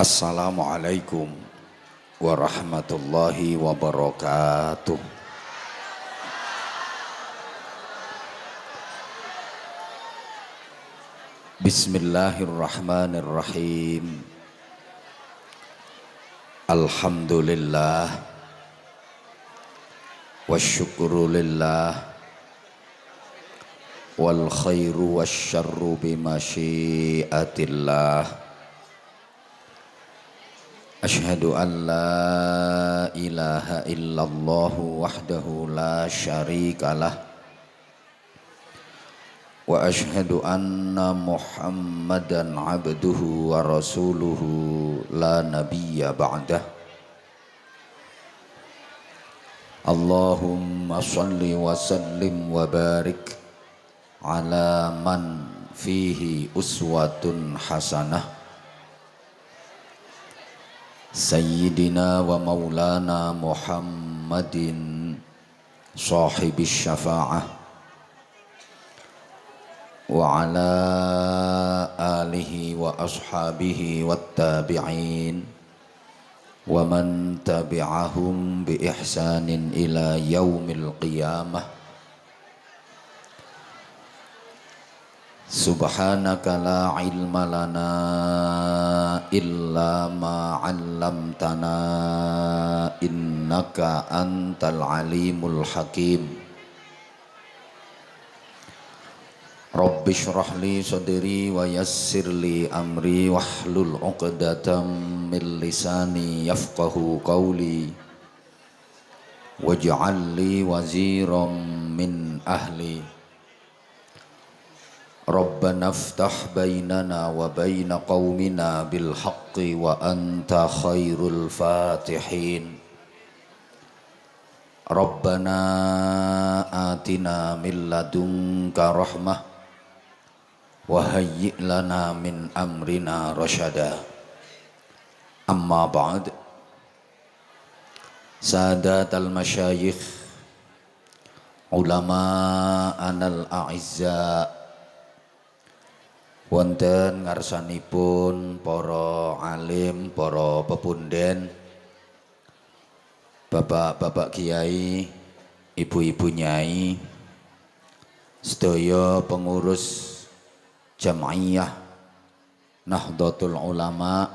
Assalamualaikum warahmatullahi wabarakatuh. Bismillahirrahmanirrahim. Alhamdulillah wasyukru lillah wal khairu wasyarru bimasyiatillah. أشهد أن لا إله إلا الله وحده لا شريك له وأشهد أن محمدا عبده ورسوله لا نبي بعده. اللهم صل وسلم وبارك على من فيه أسوة حسنة. سيدنا ومولانا محمد صاحب الشفاعة وعلى آله وأصحابه والتابعين ومن تبعهم بإحسان إلى يوم القيامة. Subhanaka la ilma lana illa ma 'allamtana innaka antal alimul hakim. Rabbi shrah li sadri wa yassir li amri wahlul 'uqdatam min lisani yafqahu qawli. Waj'al li waziran min ahli ربنا افتح بيننا وبين قومنا بالحق وأنت خير الفاتحين ربنا آتنا من لدنك رحمة وهيئ لنا من أمرنا رشدا أما بعد سادات المشايخ علماءنا الأعزاء wonten ngarsanipun para alim, para pepunden, bapak-bapak kiai, ibu-ibu nyai, sedaya pengurus jamaiyah Nahdlatul Ulama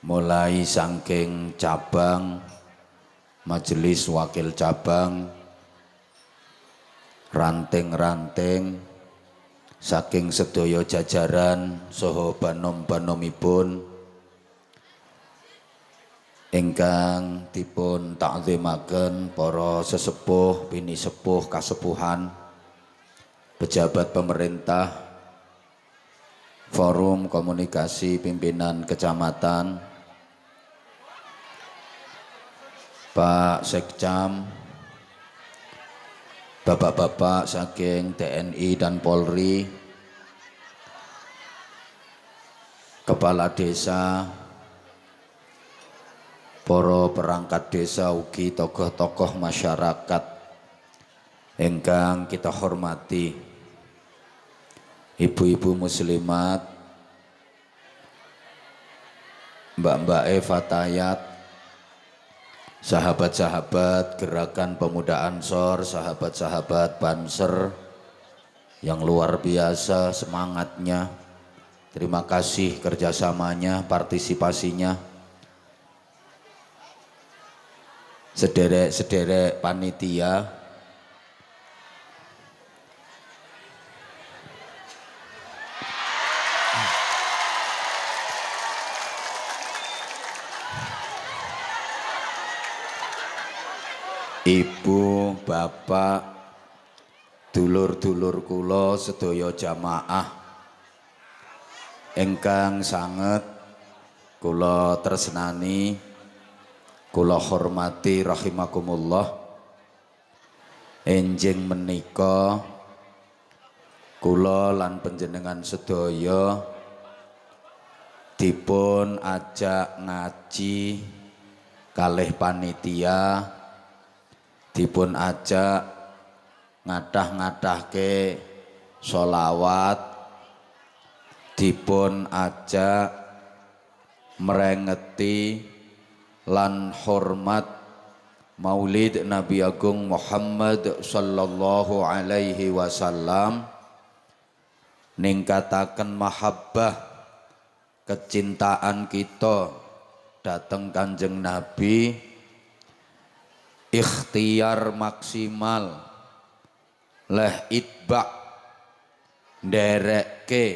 mulai sangking cabang majelis wakil cabang ranting-ranting saking sedaya jajaran saha banom-banomipun ingkang dipun takzimaken para sesepuh bini sepuh kasepuhan pejabat pemerintah forum komunikasi pimpinan kecamatan Pak Sekcam bapak-bapak saking TNI dan Polri, kepala desa, poro perangkat desa ugi tokoh-tokoh masyarakat engkang kita hormati. Ibu-ibu muslimat mbak-mbak Eva Tayat sahabat-sahabat gerakan pemuda Ansor, sahabat-sahabat Banser yang luar biasa semangatnya. Terima kasih kerjasamanya, partisipasinya. sederek-sederek panitia Ibu, bapak, dulur-dulur kula sedaya jamaah. Ingkang sanget kula tresnani kula hormati rahimakumullah. Enjing menika kula lan panjenengan sedaya dipun ajak ngaji kalih panitia dipun ajak ngadah-ngadahke solawat dipun ajak merengeti lan hormat maulid Nabi Agung Muhammad sallallahu alaihi wasallam. Ningkataken mahabbah kecintaan kita datang kanjeng Nabi ikhtiar maksimal. Leh itba ke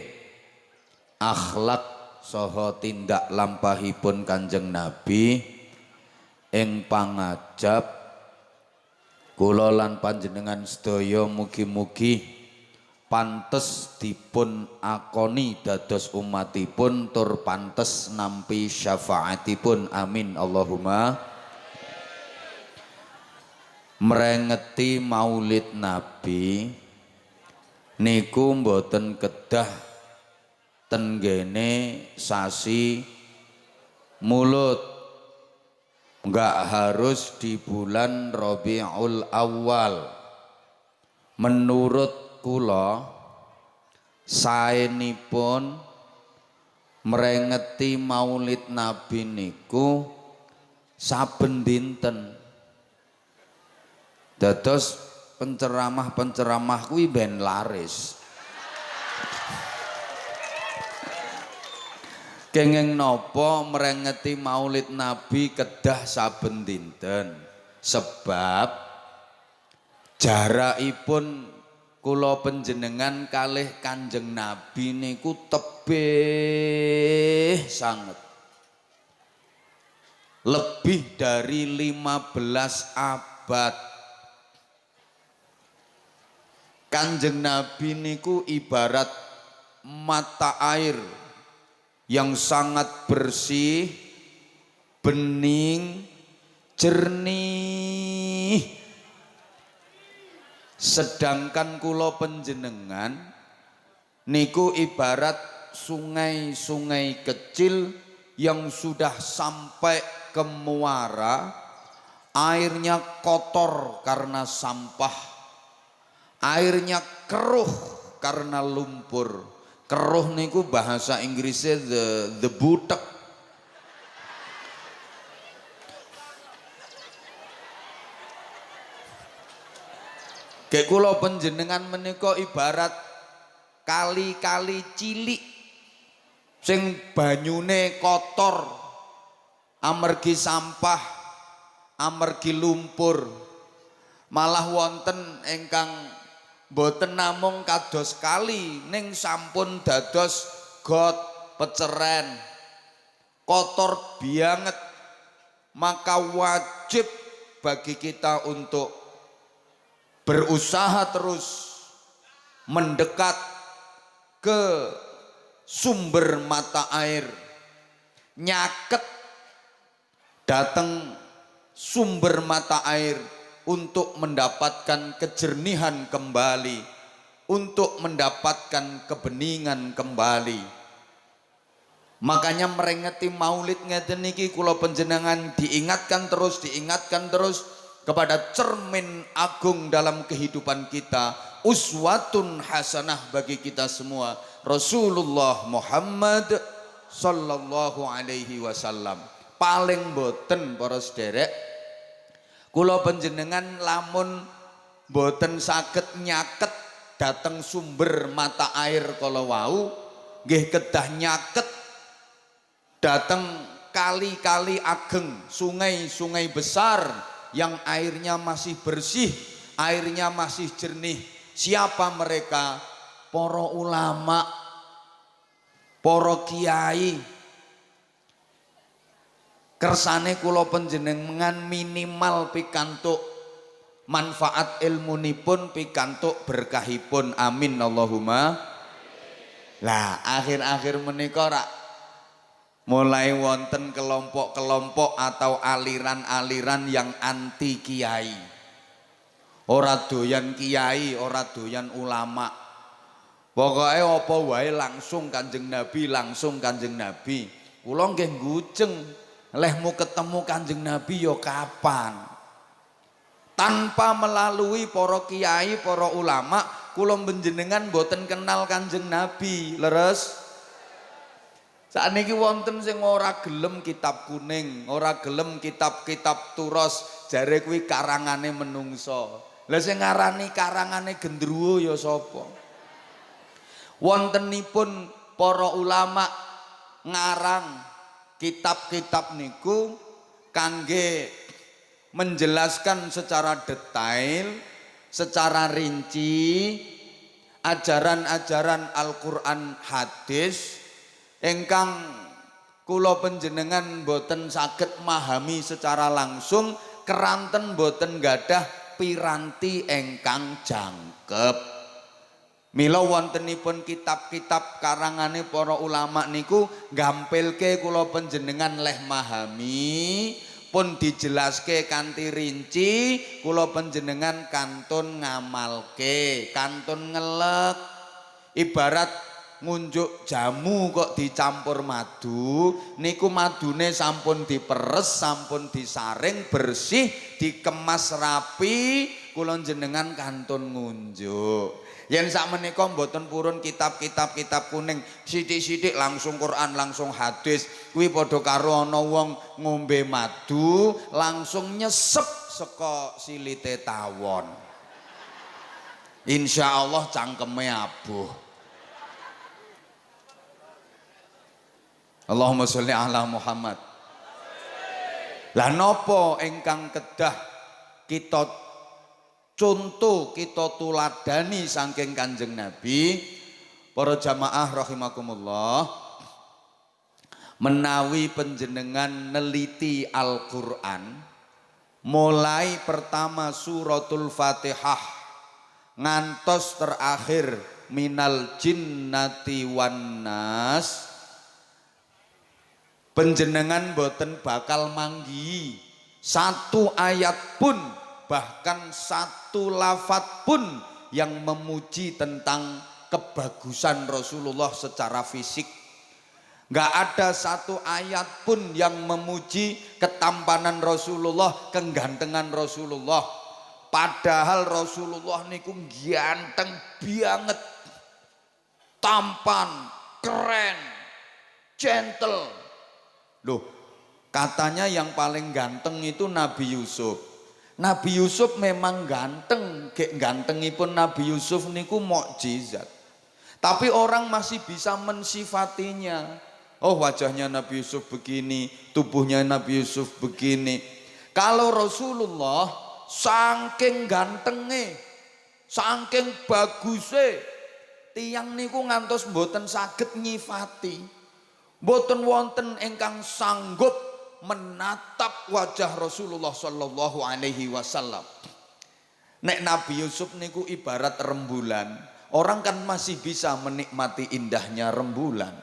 akhlak soho tindak lampahipun kanjeng Nabi. Ing pangajab kula lan panjenengan sedaya mugi-mugi pantes dipun akoni dados umatipun tur pantes nampi syafaatipun. Amin. Allahumma merengeti maulid nabi niku mboten kedah tenggene sasi mulut. Enggak harus di bulan Rabiul Awal. Menurut kula saenipun merengeti maulid nabi niku saben dinten Dados penceramah-penceramah kuwi ben laris. Kenging nopo merengeti Maulid Nabi kedah saben dinten. Sebab jarakipun kula penjenengan kalih Kanjeng Nabi niku tebih sangat. Lebih dari 15 abad Kanjeng Nabi niku ibarat mata air yang sangat bersih, bening, jernih. Sedangkan kulo penjenengan niku ibarat sungai-sungai kecil yang sudah sampai ke muara, airnya kotor karena sampah airnya keruh karena lumpur. Keruh niku bahasa Inggrisnya the the butek. Kayak penjenengan menika ibarat kali-kali cilik sing banyune kotor amergi sampah amergi lumpur malah wonten ingkang boten namung kados kali ning sampun dados got peceren. Kotor banget. Maka wajib bagi kita untuk berusaha terus mendekat ke sumber mata air. Nyaket datang sumber mata air untuk mendapatkan kejernihan kembali, untuk mendapatkan kebeningan kembali. Makanya merengeti maulid ngeten niki kula penjenengan diingatkan terus, diingatkan terus kepada cermin agung dalam kehidupan kita, uswatun hasanah bagi kita semua. Rasulullah Muhammad sallallahu alaihi wasallam. Paling boten para sederek Kula panjenengan lamun boten saged nyaket dateng sumber mata air kala wau nggih kedah nyaket dateng kali-kali ageng, sungai-sungai besar yang airnya masih bersih, airnya masih jernih. Siapa mereka? Para ulama, para kiai. Kersane kula panjenengan minimal pikantuk manfaat ilmu pun pikantuk berkahipun. Amin Allahumma. Lah akhir-akhir menika rak mulai wonten kelompok-kelompok atau aliran-aliran yang anti kiai. Ora doyan kiai, ora doyan ulama. Pokoknya apa wae langsung Kanjeng Nabi, langsung Kanjeng Nabi. Kula nggih ngujeng, lehmu ketemu Kanjeng Nabi ya kapan? Tanpa melalui para kiai, para ulama, kula menjenengan boten kenal Kanjeng Nabi. Leres? Saat ini wonten sing ora gelem kitab kuning, ora gelem kitab-kitab turos, jare kuwi karangane menungso. Lah sing ngarani karangane gendruwo ya sapa? Wontenipun para ulama ngarang kitab-kitab niku kangge menjelaskan secara detail, secara rinci ajaran-ajaran Al-Qur'an hadis engkang kula panjenengan boten saged memahami secara langsung keranten boten gadah piranti engkang jangkep Mila wontenipun kitab-kitab karangane para ulama niku gampilke kula panjenengan leh mahami pun dijelaske kanthi rinci kula panjenengan kantun ngamalke kantun ngelek. Ibarat ngunjuk jamu kok dicampur madu niku madune sampun diperes sampun disaring bersih dikemas rapi kula jenengan kantun ngunjuk Yen sak menika mboten purun kitab-kitab kitab kuning, sithik-sithik langsung Quran, langsung hadis. Kuwi padha karo ana wong ngombe madu langsung nyesep saka silite tawon. Insya Allah cangkeme abuh. Allahumma sholli ala Muhammad. Lah nopo engkang kedah kita contoh kita tuladani saking Kanjeng Nabi para jamaah rahimakumullah menawi penjenengan neliti Al-Qur'an mulai pertama suratul Fatihah ngantos terakhir minal jinnati wan nas Penjenengan boten bakal manggi satu ayat pun bahkan satu lafat pun yang memuji tentang kebagusan Rasulullah secara fisik. Gak ada satu ayat pun yang memuji ketampanan Rasulullah, kegantengan Rasulullah. Padahal Rasulullah niku ganteng banget. Tampan, keren, gentle, Loh, katanya yang paling ganteng itu Nabi Yusuf. Nabi Yusuf memang ganteng, gek pun Nabi Yusuf niku mukjizat. Tapi orang masih bisa mensifatinya. Oh wajahnya Nabi Yusuf begini, tubuhnya Nabi Yusuf begini. Kalau Rasulullah saking gantenge, saking bagusnya, tiang niku ngantos mboten saged nyifati. Boten wonten engkang sanggup menatap wajah Rasulullah sallallahu alaihi wasallam. Nek Nabi Yusuf niku ibarat rembulan. Orang kan masih bisa menikmati indahnya rembulan.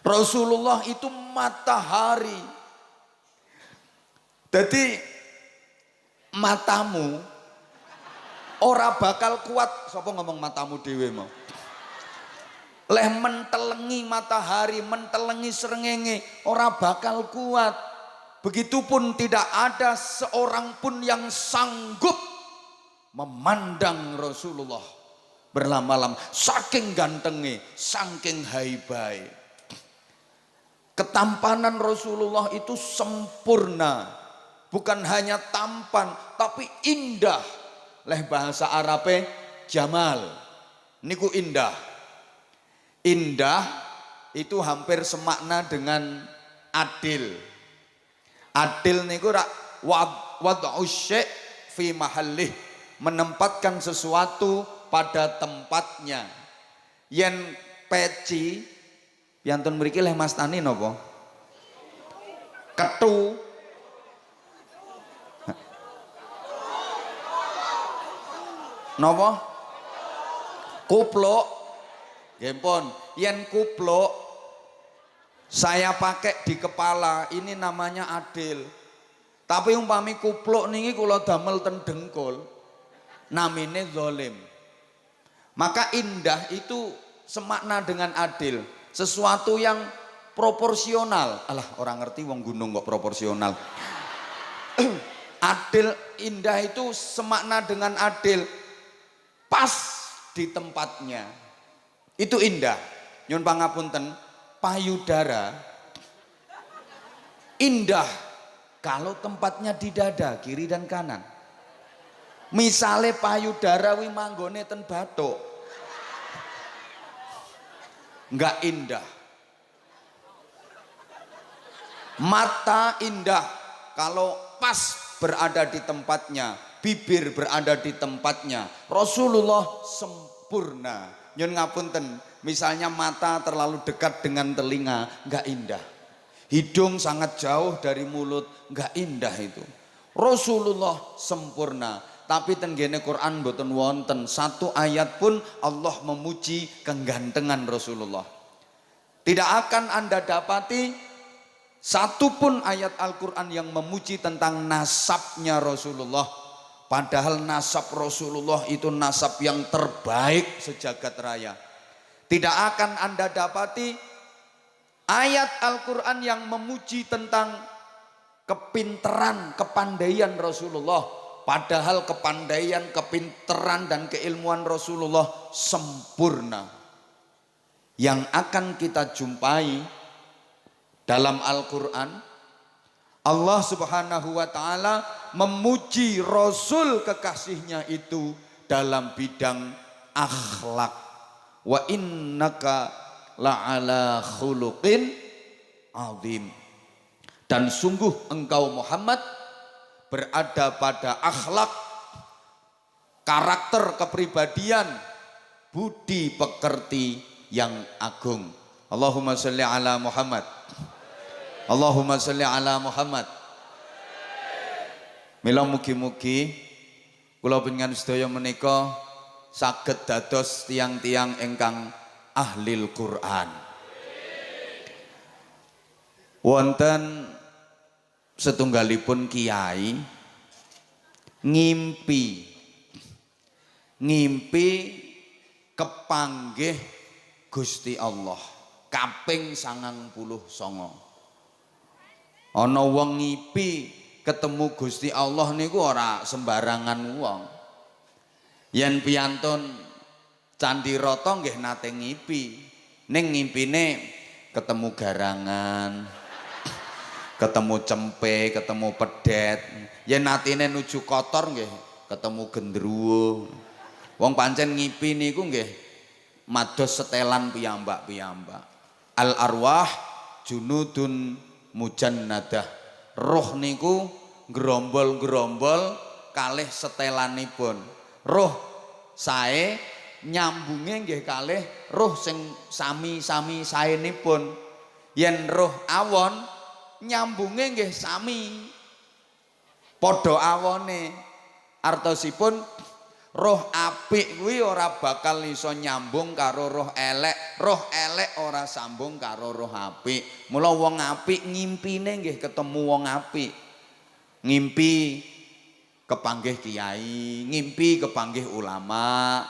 Rasulullah itu matahari. Jadi matamu ora bakal kuat. Siapa ngomong matamu dewe mau? Leh mentelengi matahari, mentelengi serengenge, ora bakal kuat. Begitupun tidak ada seorang pun yang sanggup memandang Rasulullah berlama-lama. Saking gantengnya, saking haibai. Ketampanan Rasulullah itu sempurna. Bukan hanya tampan, tapi indah. Leh bahasa Arabe, jamal. Niku indah Indah itu hampir semakna dengan adil. Adil niku rak wad'u syai' fi mahallih. Menempatkan sesuatu pada tempatnya. Yen peci piantun mriki leh Mas Tani napa ketu. Napa kupluk nggih yen kupluk saya pakai di kepala ini namanya adil tapi umpami kupluk niki kula damel ten dengkul namine zolim. Maka indah itu semakna dengan adil. Sesuatu yang proporsional. Alah orang ngerti wong gunung kok proporsional. adil indah itu semakna dengan adil. Pas di tempatnya. Itu indah. Nyun pangapunten, payudara indah kalau tempatnya di dada kiri dan kanan. Misale payudara wi manggone ten batuk. Enggak indah. Mata indah kalau pas berada di tempatnya, bibir berada di tempatnya. Rasulullah sempurna. Nyun ngapunten, misalnya mata terlalu dekat dengan telinga, enggak indah. Hidung sangat jauh dari mulut, enggak indah itu. Rasulullah sempurna. Tapi tenggene Quran boten wonten satu ayat pun Allah memuji kegantengan Rasulullah. Tidak akan Anda dapati satu pun ayat Al-Quran yang memuji tentang nasabnya Rasulullah. Padahal nasab Rasulullah itu nasab yang terbaik sejagat raya. Tidak akan Anda dapati ayat Al-Quran yang memuji tentang kepinteran, kepandaian Rasulullah Padahal kepandaian, kepinteran dan keilmuan Rasulullah sempurna. Yang akan kita jumpai dalam Al-Qur'an Allah Subhanahu wa taala memuji rasul kekasihnya itu dalam bidang akhlak. Wa innaka la'ala khuluqin azim. Dan sungguh engkau Muhammad berada pada akhlak, karakter kepribadian, budi pekerti yang agung. Allahumma salli ala Muhammad. Allahumma salli ala Muhammad. Mila mugi-mugi kula panjenengan sedaya menika saged dados tiang-tiang ingkang ahlil Quran. Wonten setunggalipun kiai ngimpi ngimpi kepanggih Gusti Allah kaping sangang puluh songo ana wong ngipi ketemu Gusti Allah niku ora sembarangan wong yen piantun Candi Rata nggih nate ngipi ning ngimpine ketemu garangan ketemu cempe, ketemu pedet. Ya natine nuju kotor nggih, ketemu gendruwo. Wong pancen ngipi niku nggih mados setelan piyambak-piyambak. Al arwah junudun mujannadah. Roh niku gerombol-gerombol kalih setelanipun. Roh sae nyambunge nggih kalih roh sing sami-sami saenipun. Yen roh awon nyambunge nggih sami. Padha awone. Artosipun roh apik kuwi ora bakal iso nyambung karo roh elek, roh elek ora sambung karo roh apik. Mula wong apik ngimpine nggih ketemu wong apik. Ngimpi kepanggih kiai, ngimpi kepanggih ulama,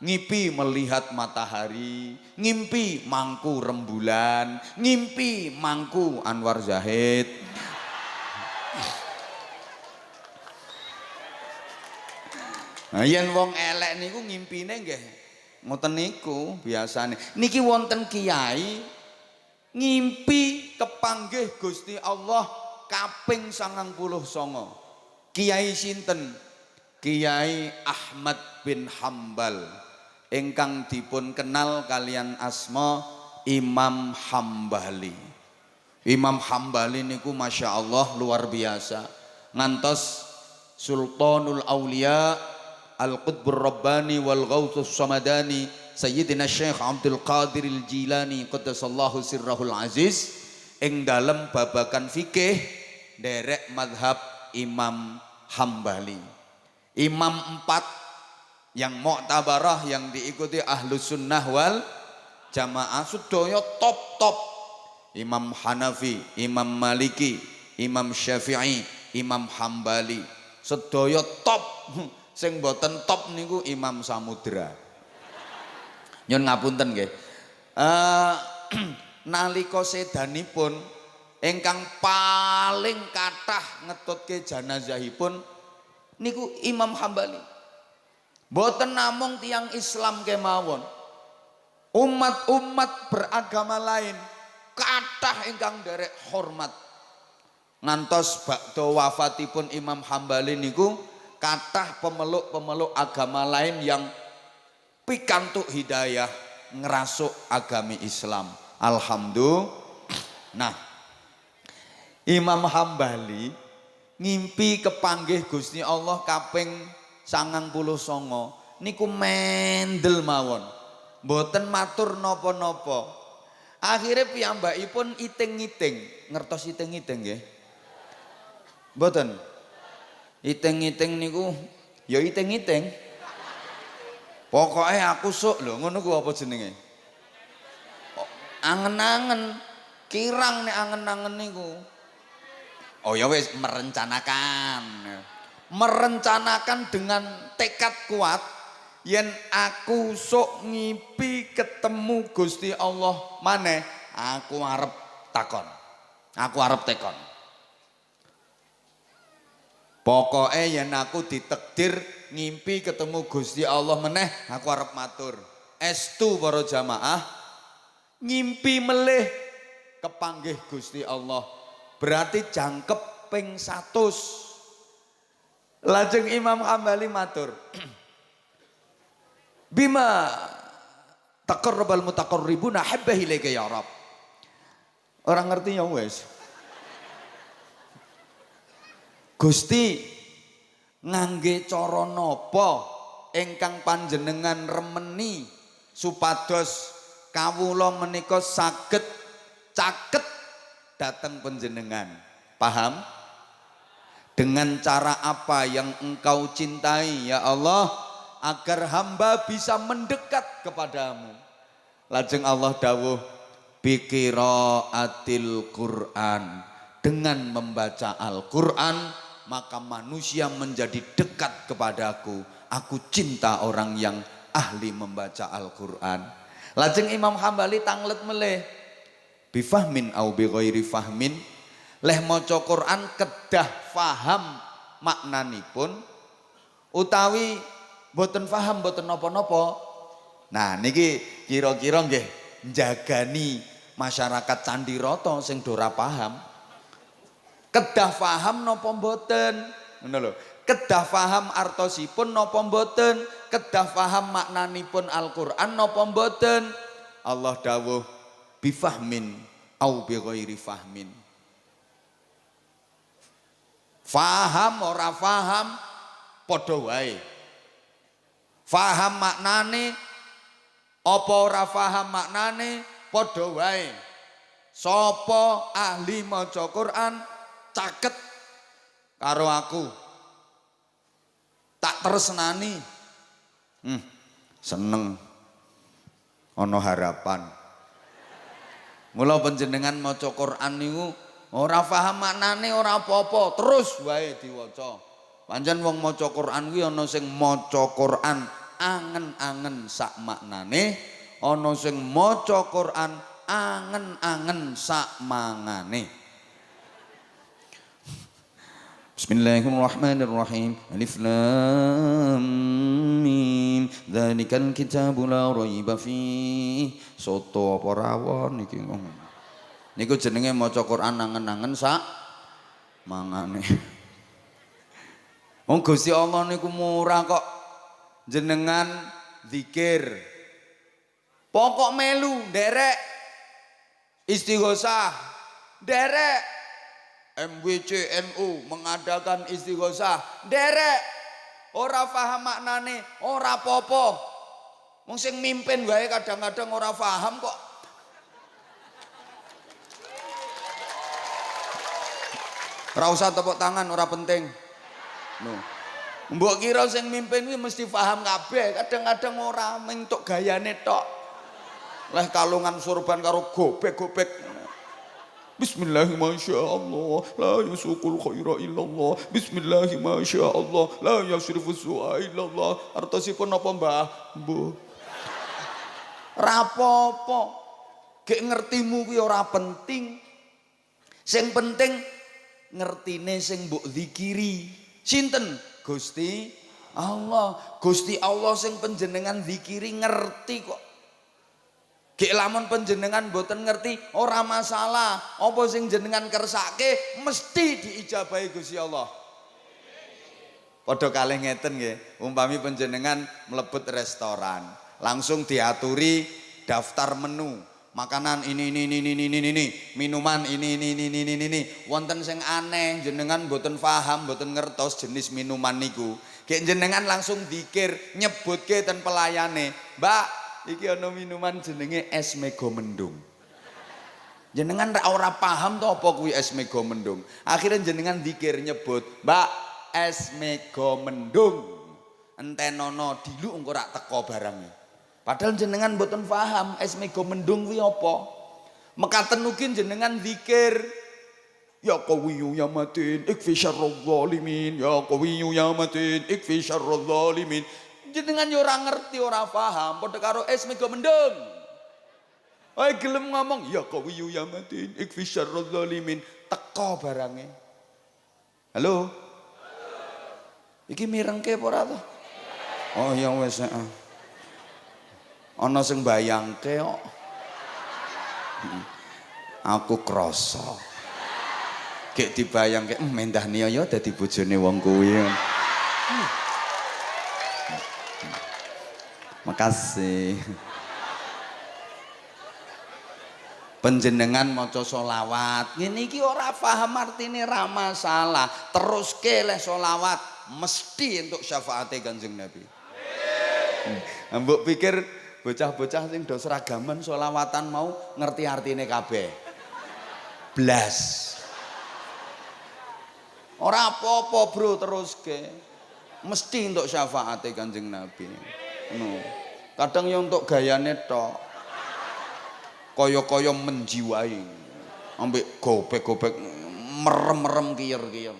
ngimpi melihat matahari, ngimpi mangku rembulan, ngimpi mangku Anwar Zahid. Nah, yen wong elek niku ngimpine nggih ngoten niku biasane. Niki wonten kiai ngimpi kepanggih Gusti Allah kaping sangang puluh songo. Kiai sinten? Kiai Ahmad bin Hambal ingkang dipun kenal kalian asma Imam Hambali. Imam Hambali niku Masya Allah luar biasa. ngantos Sultanul Aulia Al-Qutbur Rabbani wal Ghawthus Samadani Sayyidina Syekh Abdul Qadir Al-Jilani Qaddasallahu sirrahul aziz. Ing dalem babakan fikih derek madhab Imam Hambali. Imam empat yang mu'tabarah yang diikuti ahlu sunnah wal jamaah sedaya top top. Imam Hanafi, Imam Maliki, Imam Syafi'i, Imam Hambali. Sedaya top sing boten top niku Imam Samudra. Nyun ngapunten nggih. Uh, nalika sedanipun ingkang paling kathah ngetutke janazahipun niku Imam Hambali. Boten namung tiang Islam kemawon. Umat-umat beragama lain kathah ingkang derek hormat. Ngantos bakda wafatipun Imam Hambali niku kathah pemeluk-pemeluk agama lain yang pikantuk hidayah ngerasuk agami Islam. Alhamdulillah. Nah, Imam Hambali ngimpi kepanggih Gusti Allah kaping sangang puluh songo. Niku mendel mawon. Boten matur nopo-nopo. Akhirnya piyambakipun iting-iting. Ngertos iting-iting nggih? Boten Iting-iting niku ya iting-iting. Pokoknya aku sok lho ngono ku apa jenenge? Angen-angen, kirang nek angen-angen niku. Oh ya wis merencanakan. Merencanakan dengan tekad kuat yen aku sok ngipi ketemu Gusti Allah maneh, aku arep takon. Aku arep tekon. Pokoknya yang aku ditekdir ngimpi ketemu Gusti Allah meneh aku harap matur. Estu para jamaah ngimpi melih kepanggih Gusti Allah. Berarti jangkep ping 100. Lajeng Imam Hambali matur. Bima taqarrabal mutaqarribuna habba ilaika ya Rab. Orang ngerti ya wes. Gusti ngangge cara napa ingkang panjenengan remeni supados kawula menika saged caket datang panjenengan. Paham? Dengan cara apa yang engkau cintai ya Allah agar hamba bisa mendekat kepadamu. Lajeng Allah dawuh atil Quran dengan membaca Al-Qur'an maka manusia menjadi dekat kepadaku. Aku cinta orang yang ahli membaca Al-Quran. Lajeng Imam Hambali tanglet meleh. Bifahmin au bi ghairi fahmin. Leh maca Quran kedah faham maknanipun utawi boten faham boten nopo-nopo. Nah niki kira-kira nggih njagani masyarakat Candiroto sing dora paham. Kedah faham nopo mboten? Ngono lho. Kedah faham artosipun nopo mboten? Kedah faham maknanipun Al-Qur'an nopo mboten? Allah dawuh bifahmin au bi ghairi fahmin. Faham ora faham padha wae. Faham maknane apa ora faham maknane padha wae. Sapa ahli maca Quran caket karo aku. Tak tersenani. Hmm, seneng. Ono harapan. Mula panjenengan maca Quran niku ora paham maknane ora apa-apa, terus wae diwaca. Pancen wong maca Quran kuwi ana sing maca Quran angen-angen sak maknane, ana sing maca Quran angen-angen sak mangane. Bismillahirrahmanirrahim. Alif lam mim. Dzalikal kitabu la raiba fi. Soto apa rawon iki ngomong. Niku jenenge maca Quran nangen-nangen sak mangane. Wong Gusti Allah niku murah kok jenengan zikir. Pokok melu derek istighosah. Derek MWCNU mengadakan istighosah. Derek ora paham maknane, ora popo. Wong sing mimpin wae kadang-kadang ora paham kok. Ora usah tepuk tangan, ora penting. No. Mbok kira sing mimpin kuwi mesti paham kabeh, kadang-kadang ora mentuk gayane tok. Leh kalungan surban karo gobek-gobek. Bismillahirrahmanirrahim. La yusukul khaira illallah. Bismillahirrahmanirrahim. La yasrifu su'a illallah. Artosipun apa mbah? Mbah. Rapopo. Gek ngertimu kuwi ora penting. Sing penting ngertine sing mbok zikiri. Sinten? Gusti Allah. Gusti Allah sing panjenengan zikiri ngerti kok. Gek lamun panjenengan boten ngerti ora masalah. Apa sing jenengan kersake mesti diijabahi Gusti Allah. Padha kalih ngeten nggih, umpami panjenengan mlebet restoran, langsung diaturi daftar menu. Makanan ini ini ini ini ini ini minuman ini ini ini ini ini ini wonten sing aneh jenengan boten paham boten ngertos jenis minuman niku. Gek jenengan langsung dikir nyebutke ten pelayane, "Mbak, iki ana minuman jenenge es mega mendung. Jenengan ora paham to apa kuwi es mega mendung. Akhirnya jenengan dikir nyebut, "Mbak, es mega mendung." Entenono dilu engko rak teko barangnya. Padahal jenengan mboten paham es mega mendung kuwi apa. Mekaten ugi jenengan zikir Ya qawiyu ya matin ikfi syarrul zalimin ya qawiyu ya matin ikfi syarrul zalimin jenengan yo ora ngerti ora paham padha karo es mega mendung Ayo gelem ngomong ya qawiyu ya matin ikfi syarrul zalimin. Teko barange. Halo? Iki mirengke apa ora Oh ya wis heeh. Ana sing bayangke kok. Aku krasa. Gek dibayangke hmm, mendah niya ya dadi bojone wong kuwi Makasih. Penjenengan maca solawat, ngene iki ora paham artine ra masalah. Teruske leh solawat mesti untuk syafaate Kanjeng Nabi. Amin. Mbok pikir bocah-bocah sing do seragaman solawatan mau ngerti artine kabeh. Blas. Ora apa-apa, Bro, teruske. Mesti untuk syafaate Kanjeng Nabi. No. Kadang yang untuk gayane tok. Kaya-kaya menjiwai. Ambek gobek-gobek merem-merem kiyer-kiyer.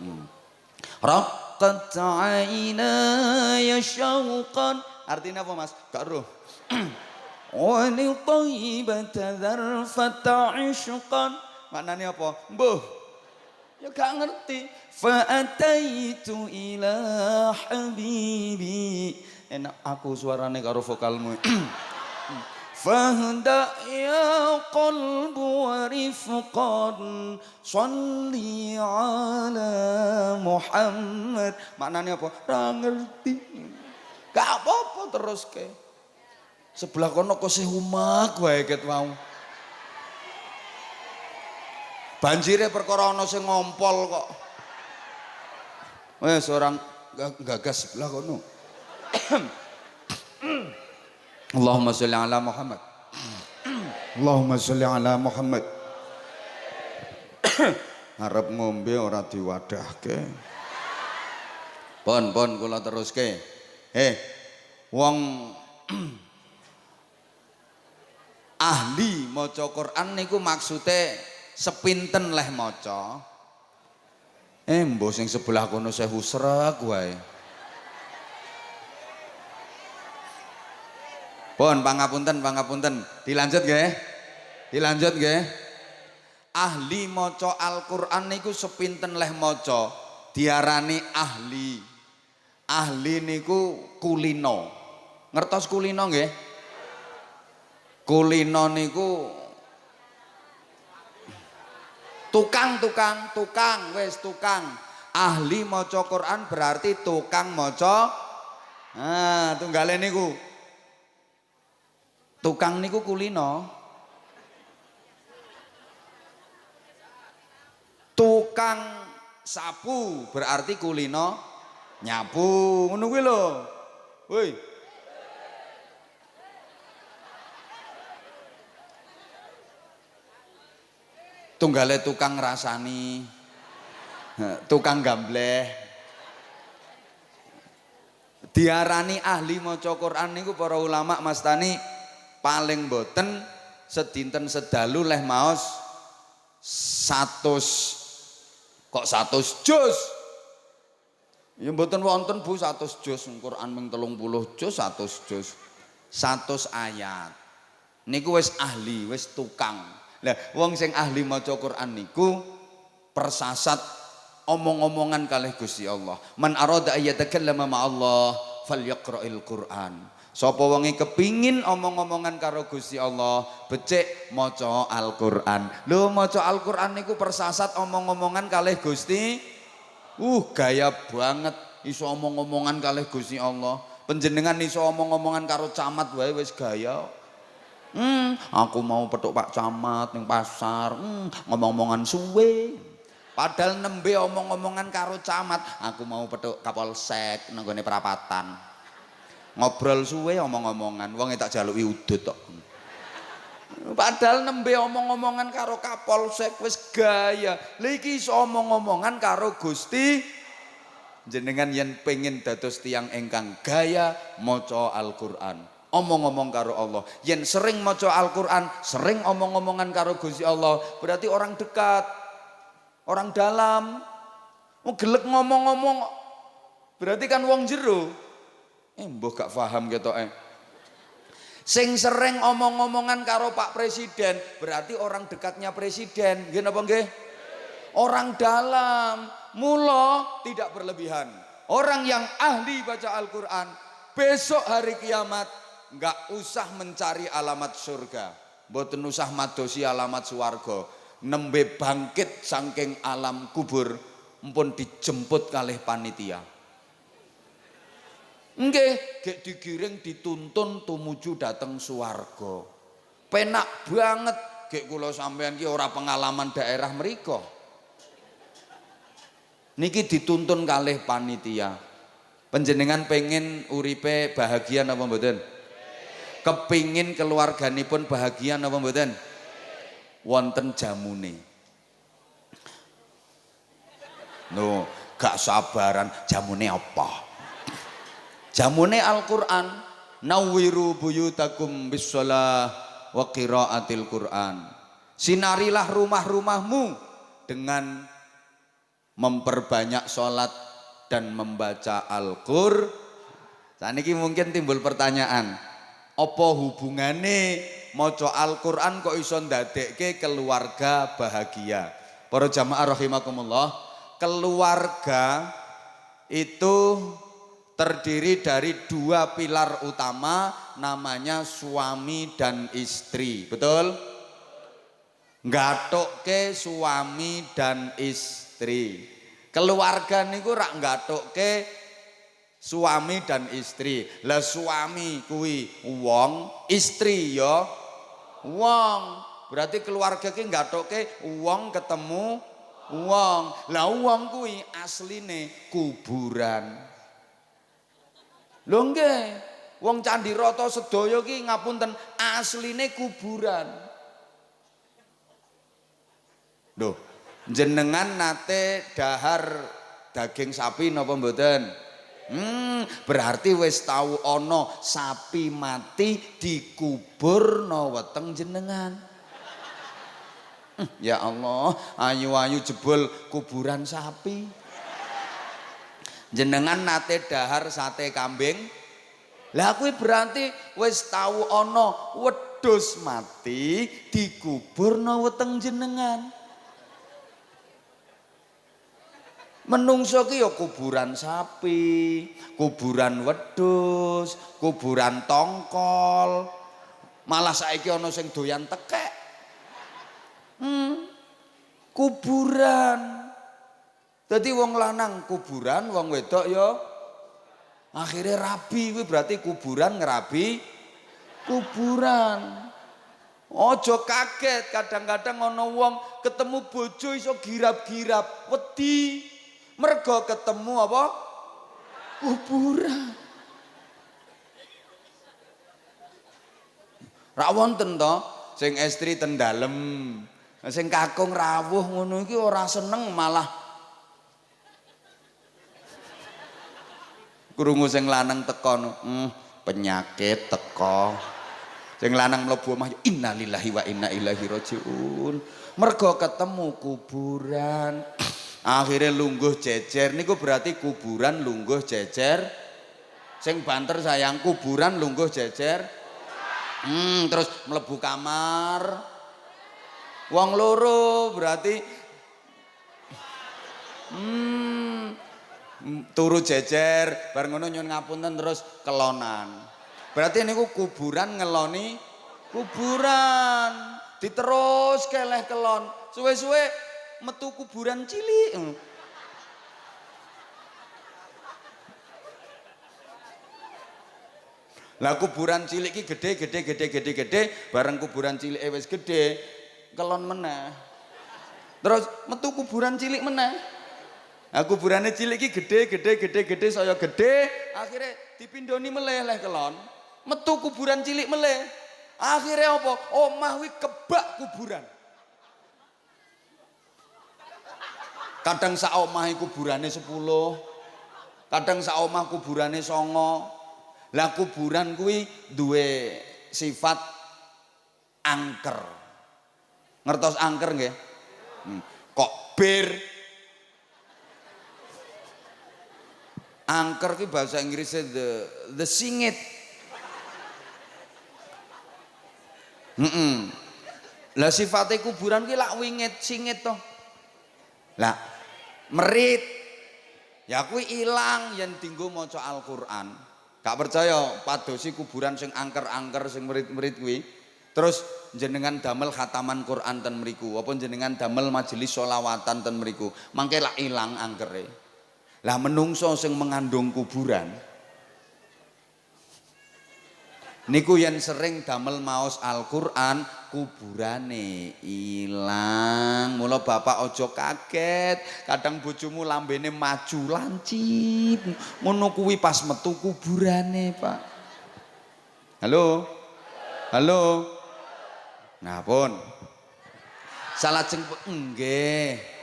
Hmm. Raqqat ya syauqan. Artinya apa Mas? Gak roh. Tayyibata dzarfata ishqan. Maknanya apa? Mbuh. Ya gak ngerti. Fa'ataitu ila habibi enak aku suarane karo vokalmu. Ya qalbu wa rifqan Salli ala Muhammad. Maknanya apa? Ra ngerti. Gak apa-apa terus ke Sebelah kono kok sehumak wae ket mau Banjire perkara ana ngompol kok. Wes orang gagas sebelah kono Allahumma sholli ala Muhammad. Allahumma sholli ala Muhammad. Harap ngombe ora diwadahke. Pon pon kula teruske. Eh, wong ahli maca Quran niku maksude sepinten leh maca. Eh, mbok sing sebelah kono sewu srek wae. Pun pangapunten pangapunten. Dilanjut nggih. Dilanjut nggih. Ahli maca Al-Qur'an niku sepinten leh maca diarani ahli. Ahli niku kulino. Ngertos kulino nggih? Kulino niku tukang tukang tukang wes tukang ahli maca Quran berarti tukang maca ah tunggale niku Tukang niku kulino. tukang sapu berarti kulino nyapu. Ngono kuwi lho. Woi. Tunggale tukang rasani tukang gambleh. Diarani ahli maca Quran niku para ulama mastani paling boten sedinten sedalu leh maos 100 kok 100 juz? Ya mboten wonten Bu 100 juz. Quran ming 30 juz 100 juz. 100 ayat. Niku wis ahli wis tukang. Lah wong sing ahli maca Quran niku persasat omong-omongan kalih Gusti Allah. Man arada ayyatakallama ma Allah falyaqra'il Quran Sapa wonge kepingin omong-omongan karo Gusti Allah, becik maca Al-Qur'an. Lho maca Al-Qur'an niku persasat omong-omongan kalih Gusti. Uh, gaya banget iso omong-omongan kalih Gusti Allah. Penjenengan iso omong-omongan karo camat wae wis gaya. Hmm, aku mau petuk Pak Camat ning pasar. Hmm, ngomong-omongan suwe. Padahal nembe omong-omongan karo camat, aku mau petuk Kapolsek nenggone perapatan ngobrol suwe omong-omongan wong tak jaluki udut tok. Padahal nembe omong-omongan karo kapolsek wis gaya. Lha iki omong-omongan karo Gusti. Jenengan yen pengen dados tiang engkang gaya maca Al-Qur'an. Omong-omong karo Allah. Yen sering maca Al-Qur'an sering omong-omongan karo Gusti Allah berarti orang dekat orang dalam. Oh gelek ngomong-ngomong berarti kan wong jero Eh mbah gak paham gitu eh. Sing sering omong-omongan karo Pak Presiden, berarti orang dekatnya presiden. Nggih napa nggih? Orang dalam, mulo tidak berlebihan. Orang yang ahli baca Al-Qur'an, besok hari kiamat nggak usah mencari alamat surga. Mboten usah madosi alamat suwarga. Nembe bangkit saking alam kubur, mpun dijemput kalih panitia. Nggih, gek digiring dituntun tumuju dateng swarga. Penak banget gek kula sampean ki ora pengalaman daerah mriku. Niki dituntun kalih panitia. Panjenengan pengen uripe bahagia napa mboten? Kepingin keluarganipun bahagia napa mboten? Wonten jamune. No, gak sabaran jamune apa? Jamune Al-Qur'an nawiru buyutakum bisalah wa qiraatil Qur'an. Sinarilah rumah-rumahmu dengan memperbanyak sholat dan membaca Al-Qur. Saniki mungkin timbul pertanyaan, apa hubungane maca Al-Qur'an kok iso ndadekke keluarga bahagia? Para jamaah rahimakumullah, keluarga itu terdiri dari dua pilar utama namanya suami dan istri. Betul? ke suami dan istri. Keluarga niku rak ke suami dan istri. Lah suami kuwi wong, istri ya wong. Berarti keluarga ki ke wong ketemu wong. Lah wong kuwi asline kuburan. Lho nggih, wong Candi Rata sedaya ki ngapunten asline kuburan. Lho, jenengan nate dahar daging sapi napa mboten? Hmm, berarti wis tau ana sapi mati dikubur no weteng jenengan. Hmm, ya Allah, ayu-ayu jebol kuburan sapi jenengan nate dahar sate kambing lah kuwi berarti wis tau ana wedhus mati dikuburno weteng jenengan Menungso ki ya kuburan sapi, kuburan wedhus, kuburan tongkol. Malah saiki ana sing doyan tekek. Hmm. Kuburan. Jadi wong lanang kuburan, wong wedok ya akhirnya rabi kuwi berarti kuburan ngerabi kuburan. Ojo kaget, kadang-kadang ana wong ketemu bojo iso girap-girap, wedi. Mergo ketemu apa? Kuburan. Ra wonten to sing estri ten dalem. Sing kakung rawuh ngono iki ora seneng malah krungu sing lanang teko hmm, penyakit teko. Sing lanang mlebu omah innalillahi wa inna ilaihi rajiun. Mergo ketemu kuburan. Akhirnya lungguh jejer niku berarti kuburan lungguh jejer. Sing banter sayang kuburan lungguh jejer. Hmm, terus mlebu kamar. Wong loro berarti hmm, turu jejer, bareng ngono nyun ngapunten terus kelonan. Berarti niku kuburan ngeloni kuburan. Diterus keleh kelon. Suwe-suwe metu kuburan cilik. Lah kuburan cilik ki gede gede gede gede gede bareng kuburan cilik wis gede kelon meneh. Terus metu kuburan cilik meneh. Nah, kuburannya cilik ki gede gede gede gede saya gede akhirnya dipindoni meleh leh kelon metu kuburan cilik meleh. Akhirnya apa? Omah wi kebak kuburan. Kadang sak omah kuburane 10. Kadang sak omah kuburane 9. Lah kuburan kuwi duwe sifat angker. Ngertos angker nggih? Hmm. Kok bir Angker ki bahasa Inggrisnya the the singit. Heeh. Lah sifate kuburan ki lak wingit singit to. Lah merit. Ya kuwi ilang yen dinggo maca Al-Qur'an. Gak percaya padosi kuburan sing angker-angker sing merit-merit kuwi. Terus jenengan damel khataman Quran ten mriku apa jenengan damel majelis sholawatan ten mriku. Mangke lak ilang angkere. Lah menungso sing mengandung kuburan Niku yang sering damel maos Al-Qur'an kuburane ilang. Mula bapak ojo kaget, kadang bojomu lambene maju lancip. Ngono kuwi pas metu kuburane, Pak. Halo? Halo? Nah, pun. Salah jeng nggih.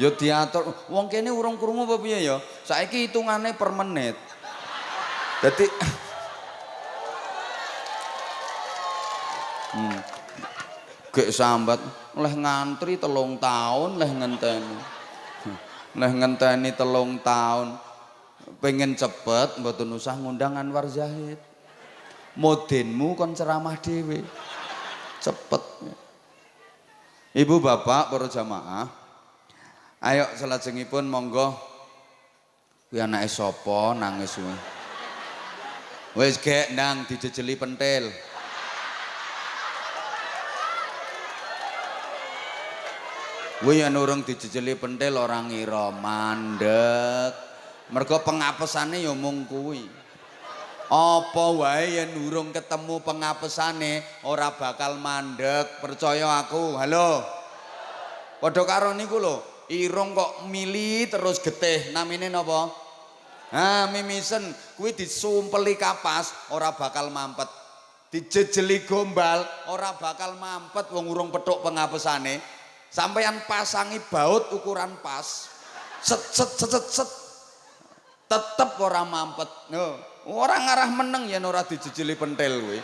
Yo diatur. Wong kene urung krungu apa piye ya? Saiki hitungane per menit. Dadi Hmm. Gek sambat leh ngantri telung tahun leh ngenteni. Leh ngenteni telung tahun. Pengen cepet mboten usah ngundang Anwar Zahid. Modenmu kon ceramah dhewe. Cepet. Ibu bapak para jamaah. Ayo salajengipun monggo kuwi anake sapa nangis kuwi. Wis gek nang dijejeli pentil. Kuwi yen urung dijejeli pentil orang ngira mandek. Mergo pengapesane ya mung kuwi. Apa wae yen urung ketemu pengapesane ora bakal mandek, percaya aku. Halo. Padha karo niku lho, irung kok mili terus getih. Namine napa? Ha, mimisen kuwi disumpeli kapas ora bakal mampet. Dijejeli gombal ora bakal mampet wong urung petuk pengapesane. Sampeyan pasangi baut ukuran pas. Set set set set, set. Tetep ora mampet. No. Orang ngarah meneng ya ora dijejeli pentil kuwi.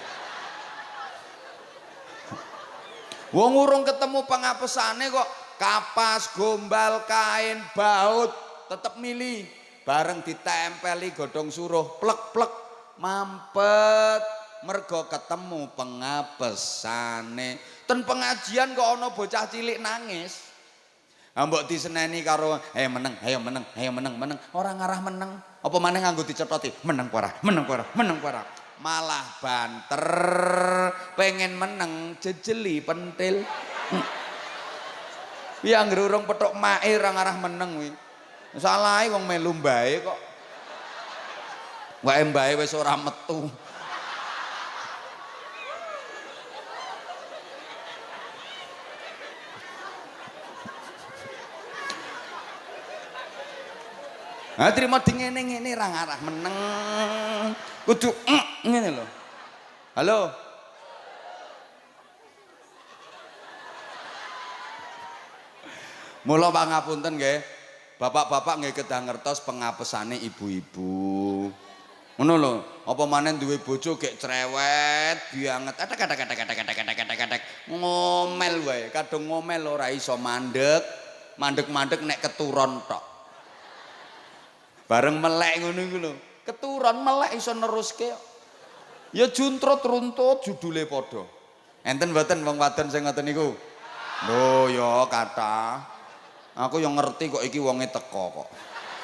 Wong urung ketemu pengapesane kok kapas, gombal, kain, baut tetep milih bareng ditempeli godong suruh plek-plek mampet mergo ketemu pengapesane ten pengajian kok ana bocah cilik nangis Ambok diseneni karo ayo meneng, ayo meneng, ayo meneng, meneng. Orang ngarah meneng. Apa maneh nganggo dicepoti? Meneng ora, meneng ora, meneng ora. Malah banter, pengen meneng jejeli pentil. Iya anggere urung petuk mae ra ngarah meneng kuwi. Salahe wong melu bae kok. Wae bae wis ora metu. Ha trimo di ngene-ngene ra ngarah meneng. Kudu ngene lho. Halo. Mula pangapunten nggih. Bapak-bapak nggih kedah ngertos pengapesane ibu-ibu. Ngono lho, apa maneh duwe bojo gek cerewet banget. Atek atek atek atek atek atek atek atek ngomel wae. Kadung ngomel ora iso mandek. Mandek-mandek nek keturon tok. Bareng melek ngono iku lho. Keturon melek iso neruske. Ya juntrut runtut judule padha. Enten mboten wong wadon sing ngoten niku? Lho ya kata. Aku yang ngerti kok iki wonge teko kok.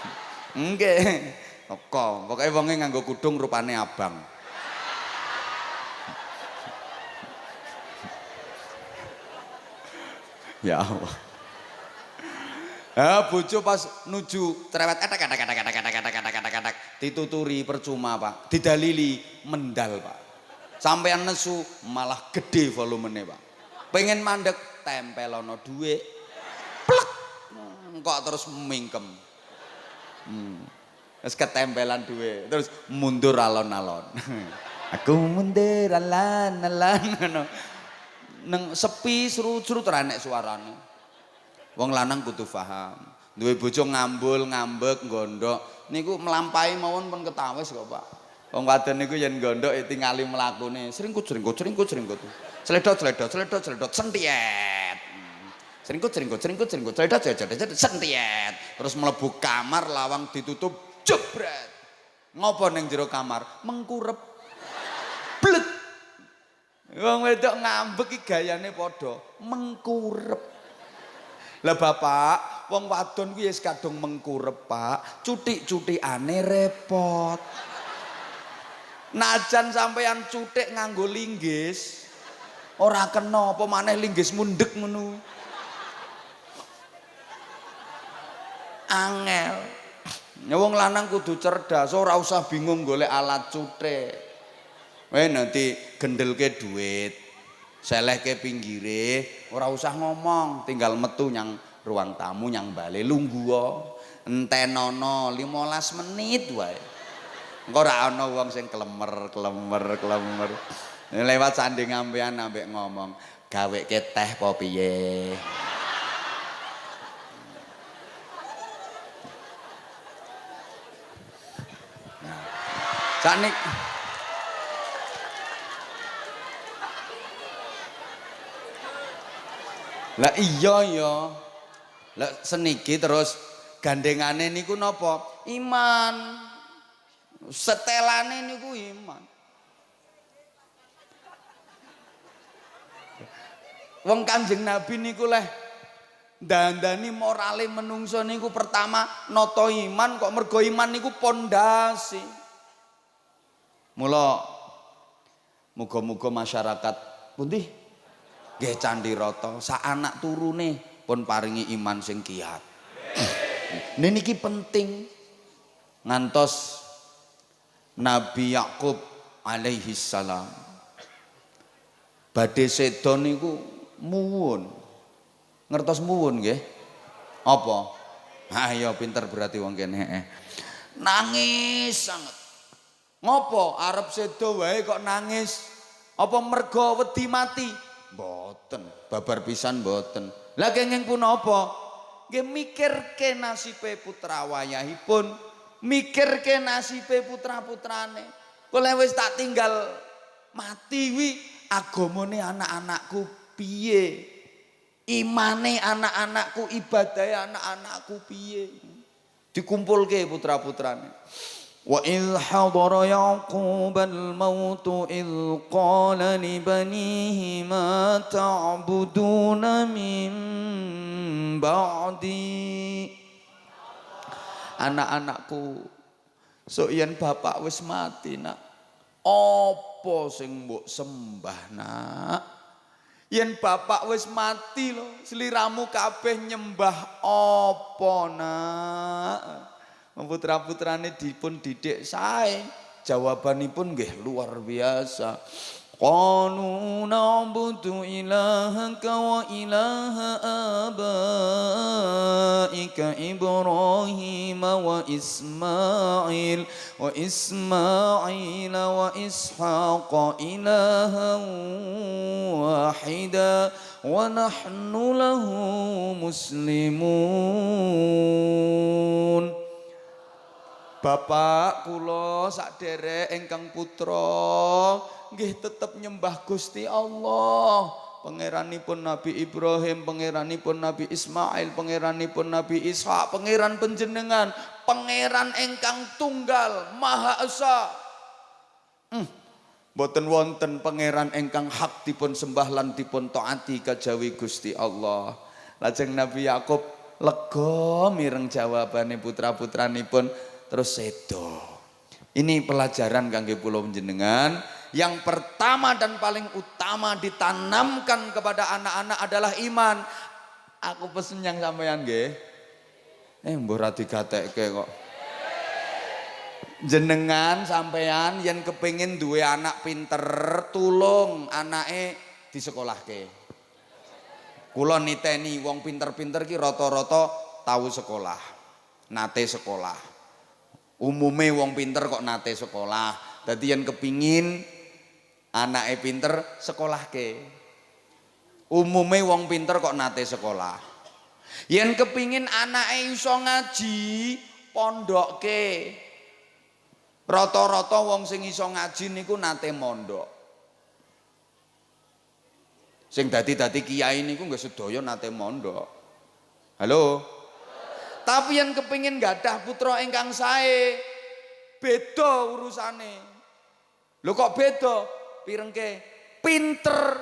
Nggih. Teko. Pokoke wonge nganggo kudung rupane abang. ya Allah. Ah, bojo pas nuju cerewet etek etek etek etek etek etek etek etek etek dituturi percuma, Pak. Didalili mendal, Pak. Sampean nesu malah gede volumenya, Pak. Pengen mandek tempelono duit. Plek. Kok terus mingkem. Hmm. Terus ketempelan duit, terus mundur alon-alon. Aku mundur alon-alon. Neng sepi seru-seru teranek suaranya. Wong lanang kudu paham. Duwe bojo ngambul, ngambek, gondok. Niku melampai mawon pun ketawis kok, Pak. Wong wadon niku yen gondok ya tingali mlakune. Seringkut, seringkut, seringkut, seringkut. Sledot, sledot, sledot, sledot, sentiet. Seringkut, seringkut, seringkut, seringkut, sledot, sledot, sledot, sentiet. Terus mlebu kamar lawang ditutup jebret. Ngopo ning jero kamar? Mengkurep. Blet. Wong wedok ngambek iki gayane padha, mengkurep. Lah Bapak, wong wadon kuwi wis kadung mengkurep, Pak. Cutik-cutikane repot. Najan sampean cutik nganggo linggis, ora kena apa maneh linggis mundek ngono. Angel. Wong lanang kudu cerdas, ora usah bingung golek alat cutik. Weh nanti gendelke duit, selehke pinggire, ora usah ngomong, tinggal metu nyang ruang tamu nyang bale lungguh entenono 15 menit wae. Engko ora ana wong sing klemer, klemer, klemer. Lewat sanding ampean ambek ngomong, "Gaweke teh apa piye?" Sanik Lah iya ya. Lah seniki terus gandengane niku napa? Iman. Setelane niku iman. Wong Kanjeng Nabi niku leh dandani morale menungso niku pertama noto iman kok mergo iman niku pondasi. Mula muga-muga masyarakat pundi nggih candi rata sak anak turune pun paringi iman sing kiat. Niki penting ngantos Nabi Yakub alaihi salam badhe sedo niku muwun. Ngertos muwun nggih? Apa? Ha iya pinter berarti wong kene. Nangis sangat. Ngopo arep sedo wae kok nangis? Apa mergo wedi mati? Mboten, babar pisan mboten. Lah kenging pun apa? Nggih mikirke nasibe putra wayahipun, mikirke nasibe putra-putrane. Kole wis tak tinggal mati wi agamane anak-anakku piye? Imane anak-anakku, ibadahe anak-anakku piye? Dikumpulke putra-putrane. وإذ حضر يعقوب الموت إذ قال لبنيه ما تعبدون من بعدي anak-anakku so yen bapak wis mati nak apa sing mbok sembah nak yen bapak wis mati lho sliramu kabeh nyembah apa nak putra-putrane dipun didik jawabannya pun gih luar biasa. Qalu na'budu ilahaka wa ilaha abaika ibrahim wa ismail. Wa ismail wa ishaq ilaha wahida. Wa nahnu lahu muslimun. Bapak kula sakderek ingkang putra nggih tetep nyembah Gusti Allah. Pangeranipun Nabi Ibrahim, pangeranipun Nabi Ismail, pangeranipun Nabi Ishak, pangeran panjenengan, pangeran ingkang tunggal, Maha Esa. Hmm. Boten wonten pangeran ingkang hak dipun sembah lan dipun taati kajawi Gusti Allah. Lajeng Nabi Yakub lega mireng jawabane putra-putranipun terus sedo. Ini pelajaran kangge pulau jenengan yang pertama dan paling utama ditanamkan kepada anak-anak adalah iman. Aku pesen yang sampean nggih. Eh mbok ra digatekke kok. Jenengan sampean yang kepingin dua anak pinter, tulung anake disekolahke. Kula niteni wong pinter-pinter ki rata-rata tahu sekolah. Nate sekolah. Umume wong pinter kok nate sekolah. Dadi yang kepingin Anake pinter sekolah ke. Umume wong pinter kok nate sekolah. Yen kepingin anake iso ngaji, ke. Rata-rata wong sing iso ngaji niku nate mondok. Sing dadi-dadi kiai niku nggak sedaya nate mondok. Halo? Tapi yang kepingin gadah putra ingkang sae, beda urusane. Lho kok beda? pirengke pinter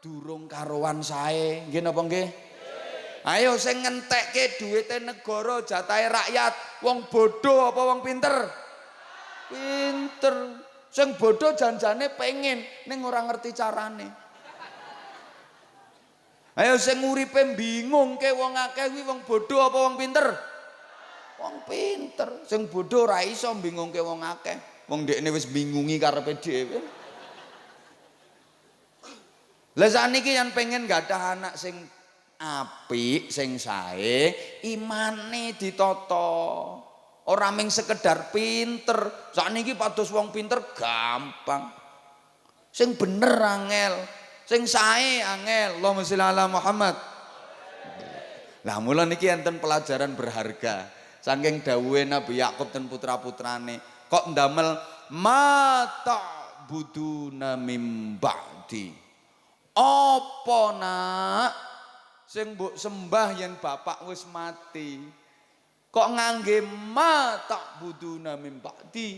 durung karuan sae. Nggih napa nggih? Ayo sing ngentekke duwite negara jatahe rakyat wong bodoh apa wong pinter? Pinter. Sing bodoh janjane pengen ning ora ngerti carane ayo sing uripe bingung ke wong akeh kuwi wong bodoh apa wong pinter wong pinter sing bodoh ora iso bingungke wong akeh wong dekne wis bingungi karepe dhewe lah saniki yang pengen gak anak sing api, sing sae, imane ditata. Ora ming sekedar pinter. Saniki pados wong pinter gampang. Sing bener angel, sing sae angel. Allahumma sholli ala Muhammad. Lah mula niki enten pelajaran berharga. Saking dawuhe Nabi Yakub dan putra-putrane, kok ndamel mata buduna mim ba'di. Apa nak sing mbok sembah yen bapak wis mati? Kok ngangge ma tak buduna mim ba'di?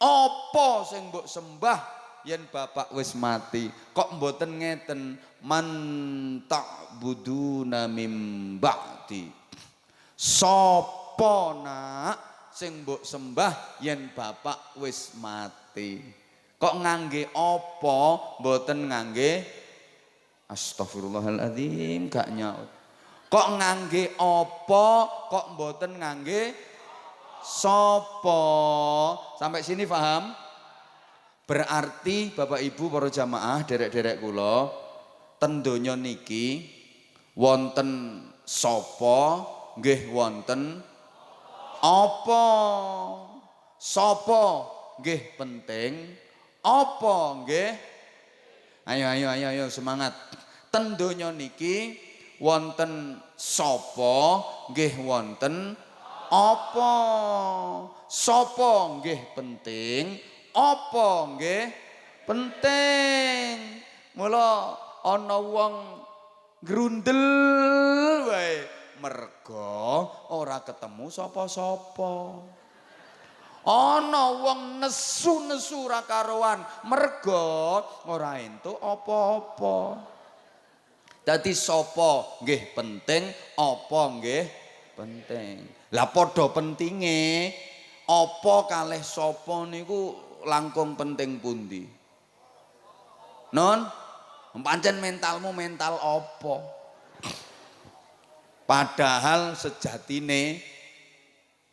Apa sing mbok sembah yen bapak wis mati? Kok mboten ngeten man tak buduna mim ba'di? Sapa nak sing mbok sembah yen bapak wis mati? Kok ngangge apa mboten ngangge Astagfirullahaladzim gak nyaut. Kok ngangge opo, kok mboten ngangge sopo. Sampai sini paham? Berarti Bapak Ibu para jamaah derek-derek kula tendonya niki wonten sopo nggih wonten. Apa? Sopo nggih penting. Apa? Nggih? Ayo ayo ayo ayo semangat. Ten donya niki wonten sapa? Nggih wonten. Apa? Sapa? Nggih penting apa nggih? Penting. Mula ana wong grundel wae. Mergo ora ketemu sapa-sapa. Ana wong nesu-nesu ra karuan. Mergo ora entuk apa-apa. Dadi sapa nggih penting, apa nggih penting. Lah padha pentinge apa kalih sapa niku langkung penting pundi? Non, pancen mentalmu mental apa? Padahal sejatine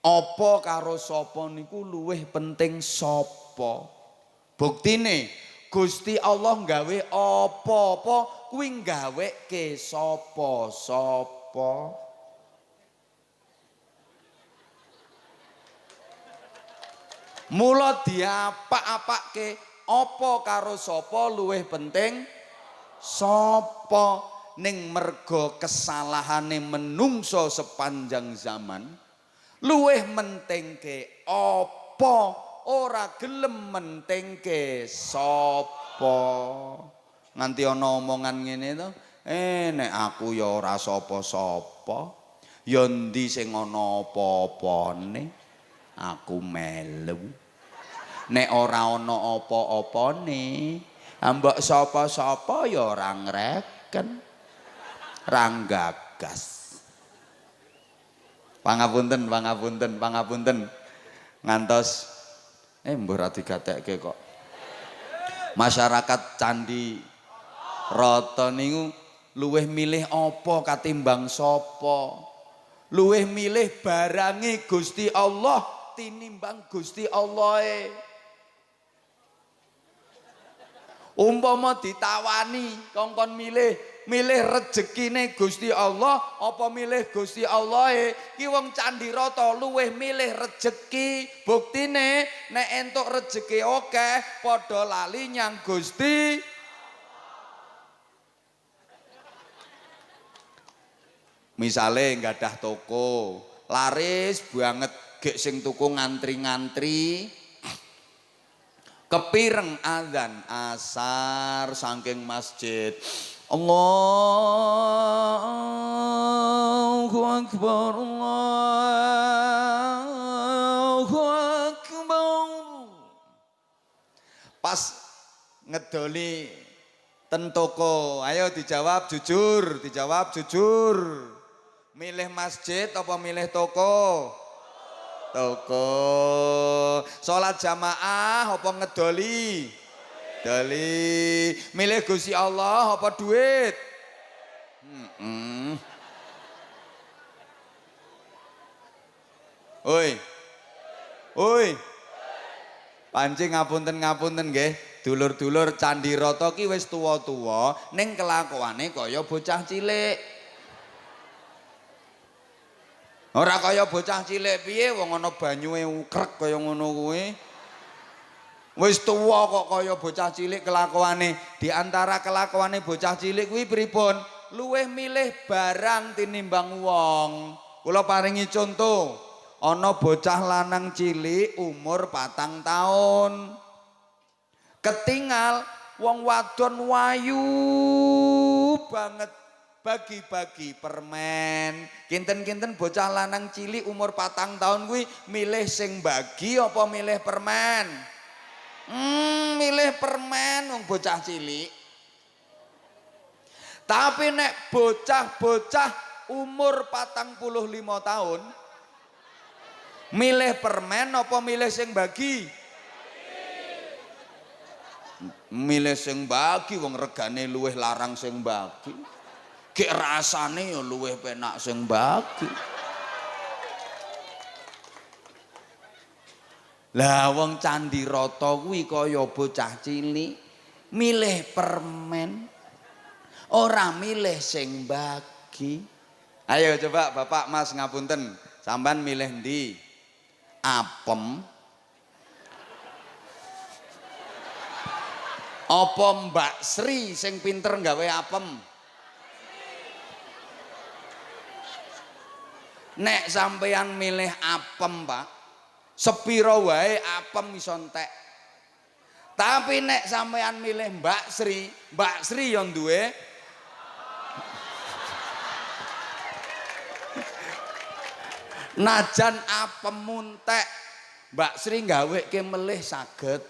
apa karo sapa niku luwih penting sapa? Buktine Gusti Allah gawe apa-apa kuwi ke sapa-sapa. Mula diapak-apake apa karo sapa luwih penting? Sapa ning mergo kesalahane menungso sepanjang zaman luwih mentengke apa ora gelem mentengke sapa? Nganti ana omongan ngene to eh nek aku ya ora sapa-sapa ya ndi sing ana apa-apane aku melu. Nek ora ana apa-apane ambek sapa-sapa ya ora ngreken. Ranggagas pangapunten pangapunten pangapunten. Ngantos eh mbah digatekke kok. Masyarakat candi rata niku luweh milih apa katimbang sapa? Luweh milih barangi Gusti Allah tinimbang Gusti Allah e. Umpama ditawani kongkon milih, milih rezekine Gusti Allah apa milih Gusti Allah e? Ki wong Candi Rata luweh milih rezeki. Buktine nek entuk rezeki oke padha lali nyang Gusti Misale nggadah toko, laris banget gek sing tuku ngantri-ngantri kepireng azan asar saking masjid. Allahu akbar Allahu akbar. Pas ngedoli tentoko ayo dijawab jujur dijawab jujur. Milih masjid apa milih toko toko. Salat jamaah apa ngedoli? Doli. Milih Gusti Allah apa duit? Hmm. Oi. Oi. Pancing ngapunten ngapunten nggih. Dulur-dulur Candi Rata ki wis tuwa-tuwa ning kelakuane kaya bocah cilik Ora kaya bocah cilik piye wong ana banyuwe ukrek kaya ngono kuwi. Wis tuwa kok kaya bocah cilik kelakuane. Di antara kelakuane bocah cilik kuwi pripun? Luweh milih barang tinimbang wong. Kula paringi contoh. Ana bocah lanang cilik umur patang tahun. Ketinggal wong wadon wayu banget bagi-bagi permen. Kinten-kinten bocah lanang cilik umur patang tahun kuwi milih sing bagi apa milih permen? Hmm, milih permen wong bocah cilik. Tapi nek bocah-bocah umur patang puluh lima tahun milih permen apa milih sing bagi? Milih sing bagi wong regane luwih larang sing bagi. Gek rasane ya luwih penak sing bagi. Lah wong Candi Rata kuwi kaya bocah cilik milih permen ora milih sing bagi. Ayo coba Bapak Mas ngapunten, sampean milih ndi? Apem Apa Mbak Sri sing pinter gawe apem? Nek sampeyan milih apem, Pak. Sepiro wae apem iso entek. Tapi nek sampeyan milih Mbak Sri, Mbak Sri yang duwe Najan apem muntek, Mbak Sri gawe ke melih saged.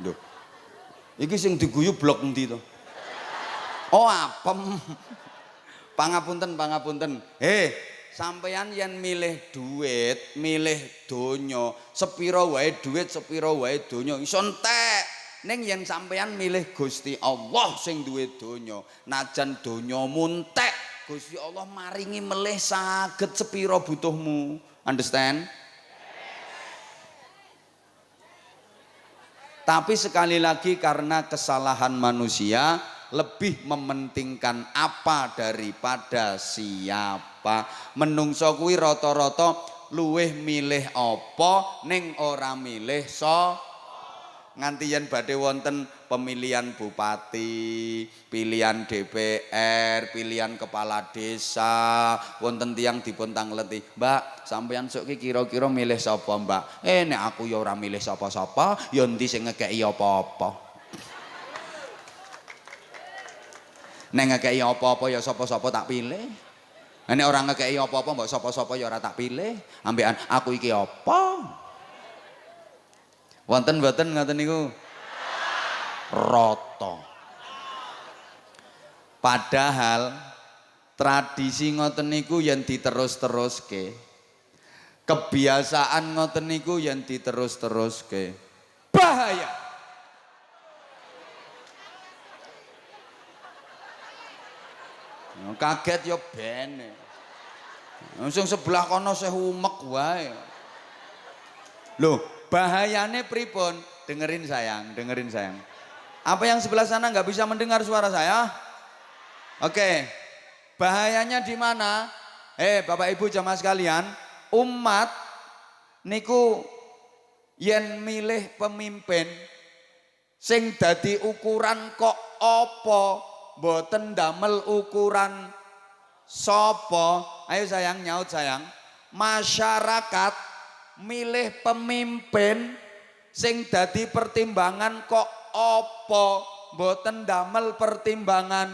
Duh. Iki sing diguyu blok endi to? Oh, apem. Pangapunten, pangapunten. Heh, sampeyan yen milih duit, milih donya, sepiro wae duit, sepiro wae donya iso entek. Ning yen sampeyan milih Gusti Allah sing duwe donya, najan donya muntek, Gusti Allah maringi melih saged sepiro butuhmu. Understand? Tapi sekali lagi karena kesalahan manusia lebih mementingkan apa daripada siapa. Menungso kuwi rata-rata luweh milih apa ning ora milih so nganti yen badhe wonten pemilihan bupati, pilihan DPR, pilihan kepala desa, wonten tiang dipun tangleti. Mbak, sampeyan sok ki kira-kira milih sapa, Mbak? Eh nek aku ya ora milih sapa-sapa, ya endi sing ngekeki apa-apa. Nek ngekeki apa-apa ya sapa-sapa tak pilih. Nek ora ngekeki apa-apa mbok sapa-sapa ya ora tak pilih. Ambekan aku iki apa? Wonten mboten ngoten niku? Rata. Padahal tradisi ngoten niku yang diterus-teruske. Kebiasaan ngoten niku yang diterus-teruske. Bahaya. Kaget ya bene. Langsung sebelah kono saya umek wae. Loh, bahayane pripun? Dengerin sayang, dengerin sayang. Apa yang sebelah sana nggak bisa mendengar suara saya? Oke, bahayanya di mana? Eh, Bapak Ibu jamaah sekalian, umat niku yen milih pemimpin sing dadi ukuran kok apa boten damel ukuran. Sopo? Ayo sayang nyaut sayang. Masyarakat milih pemimpin sing dadi pertimbangan kok opo? Boten damel pertimbangan.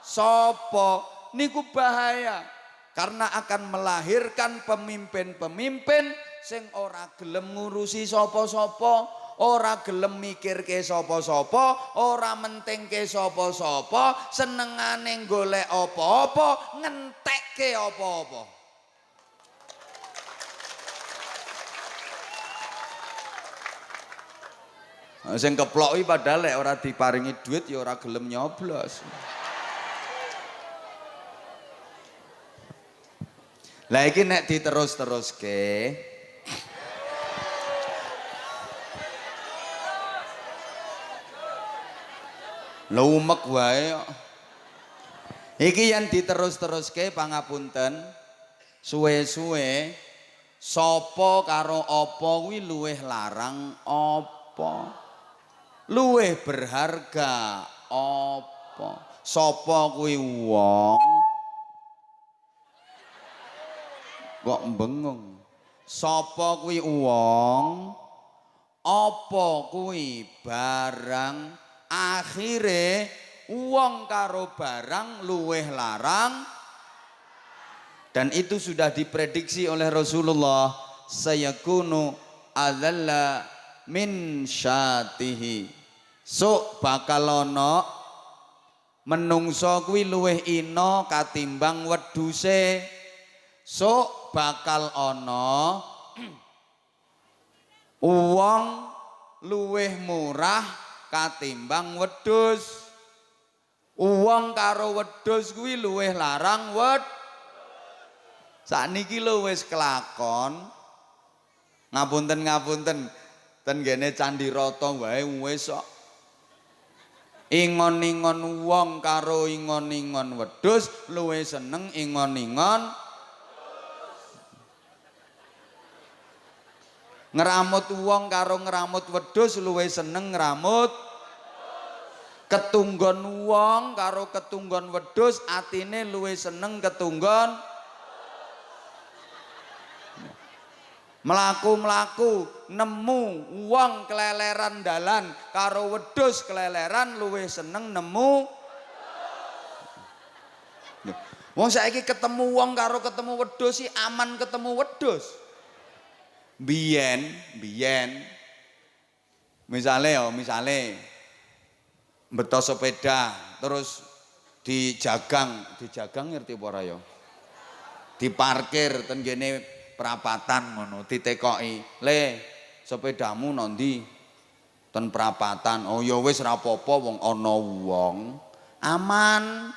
Sopo? Niku bahaya. Karena akan melahirkan pemimpin-pemimpin sing ora gelem ngurusi sopo-sopo ora gelem mikir ke sopo-sopo ora menting ke sopo-sopo senengane golek apa-apa ngentek ke apa-apa Sing keplok iki padahal lek ora diparingi duit ya ora gelem nyoblos. Lah iki nek diterus-teruske Lumek wae. Iki yang diterus-teruske pangapunten suwe-suwe sapa karo apa kuwi luweh larang apa? luweh berharga apa sapa kuwi wong kok bengong sapa kuwi wong apa kuwi barang akhire wong karo barang luweh larang. Dan itu sudah diprediksi oleh Rasulullah sayakunu adzalla min syatihi. Sok bakal ana menungso kuwi luweh ina katimbang weduse sok bakal ana uang luweh murah katimbang wedus uang karo wedus kuwi luweh larang wed. Sakniki lho wis kelakon. Ngapunten ngapunten ten gene candi rata wae wis kok. Ingon-ingon wong karo ingon-ingon wedhus luwe seneng ingon-ingon ngeramut wong karo ngeramut wedhus luwe seneng ngeramut ketunggon wong karo ketunggon wedhus atine luwe seneng ketunggon melaku-melaku nemu uang keleleran dalan karo wedus keleleran luwe seneng nemu Wong saiki ketemu wong karo ketemu wedus sih aman ketemu wedus. Biyen, biyen. Misale ya, misale. Beto sepeda terus dijagang, dijagang ngerti apa ya? Diparkir ten gene perapatan ngono ditekoki. Le sepedamu nondi? Ten perapatan. Oh ya wis rapopo wong ana wong aman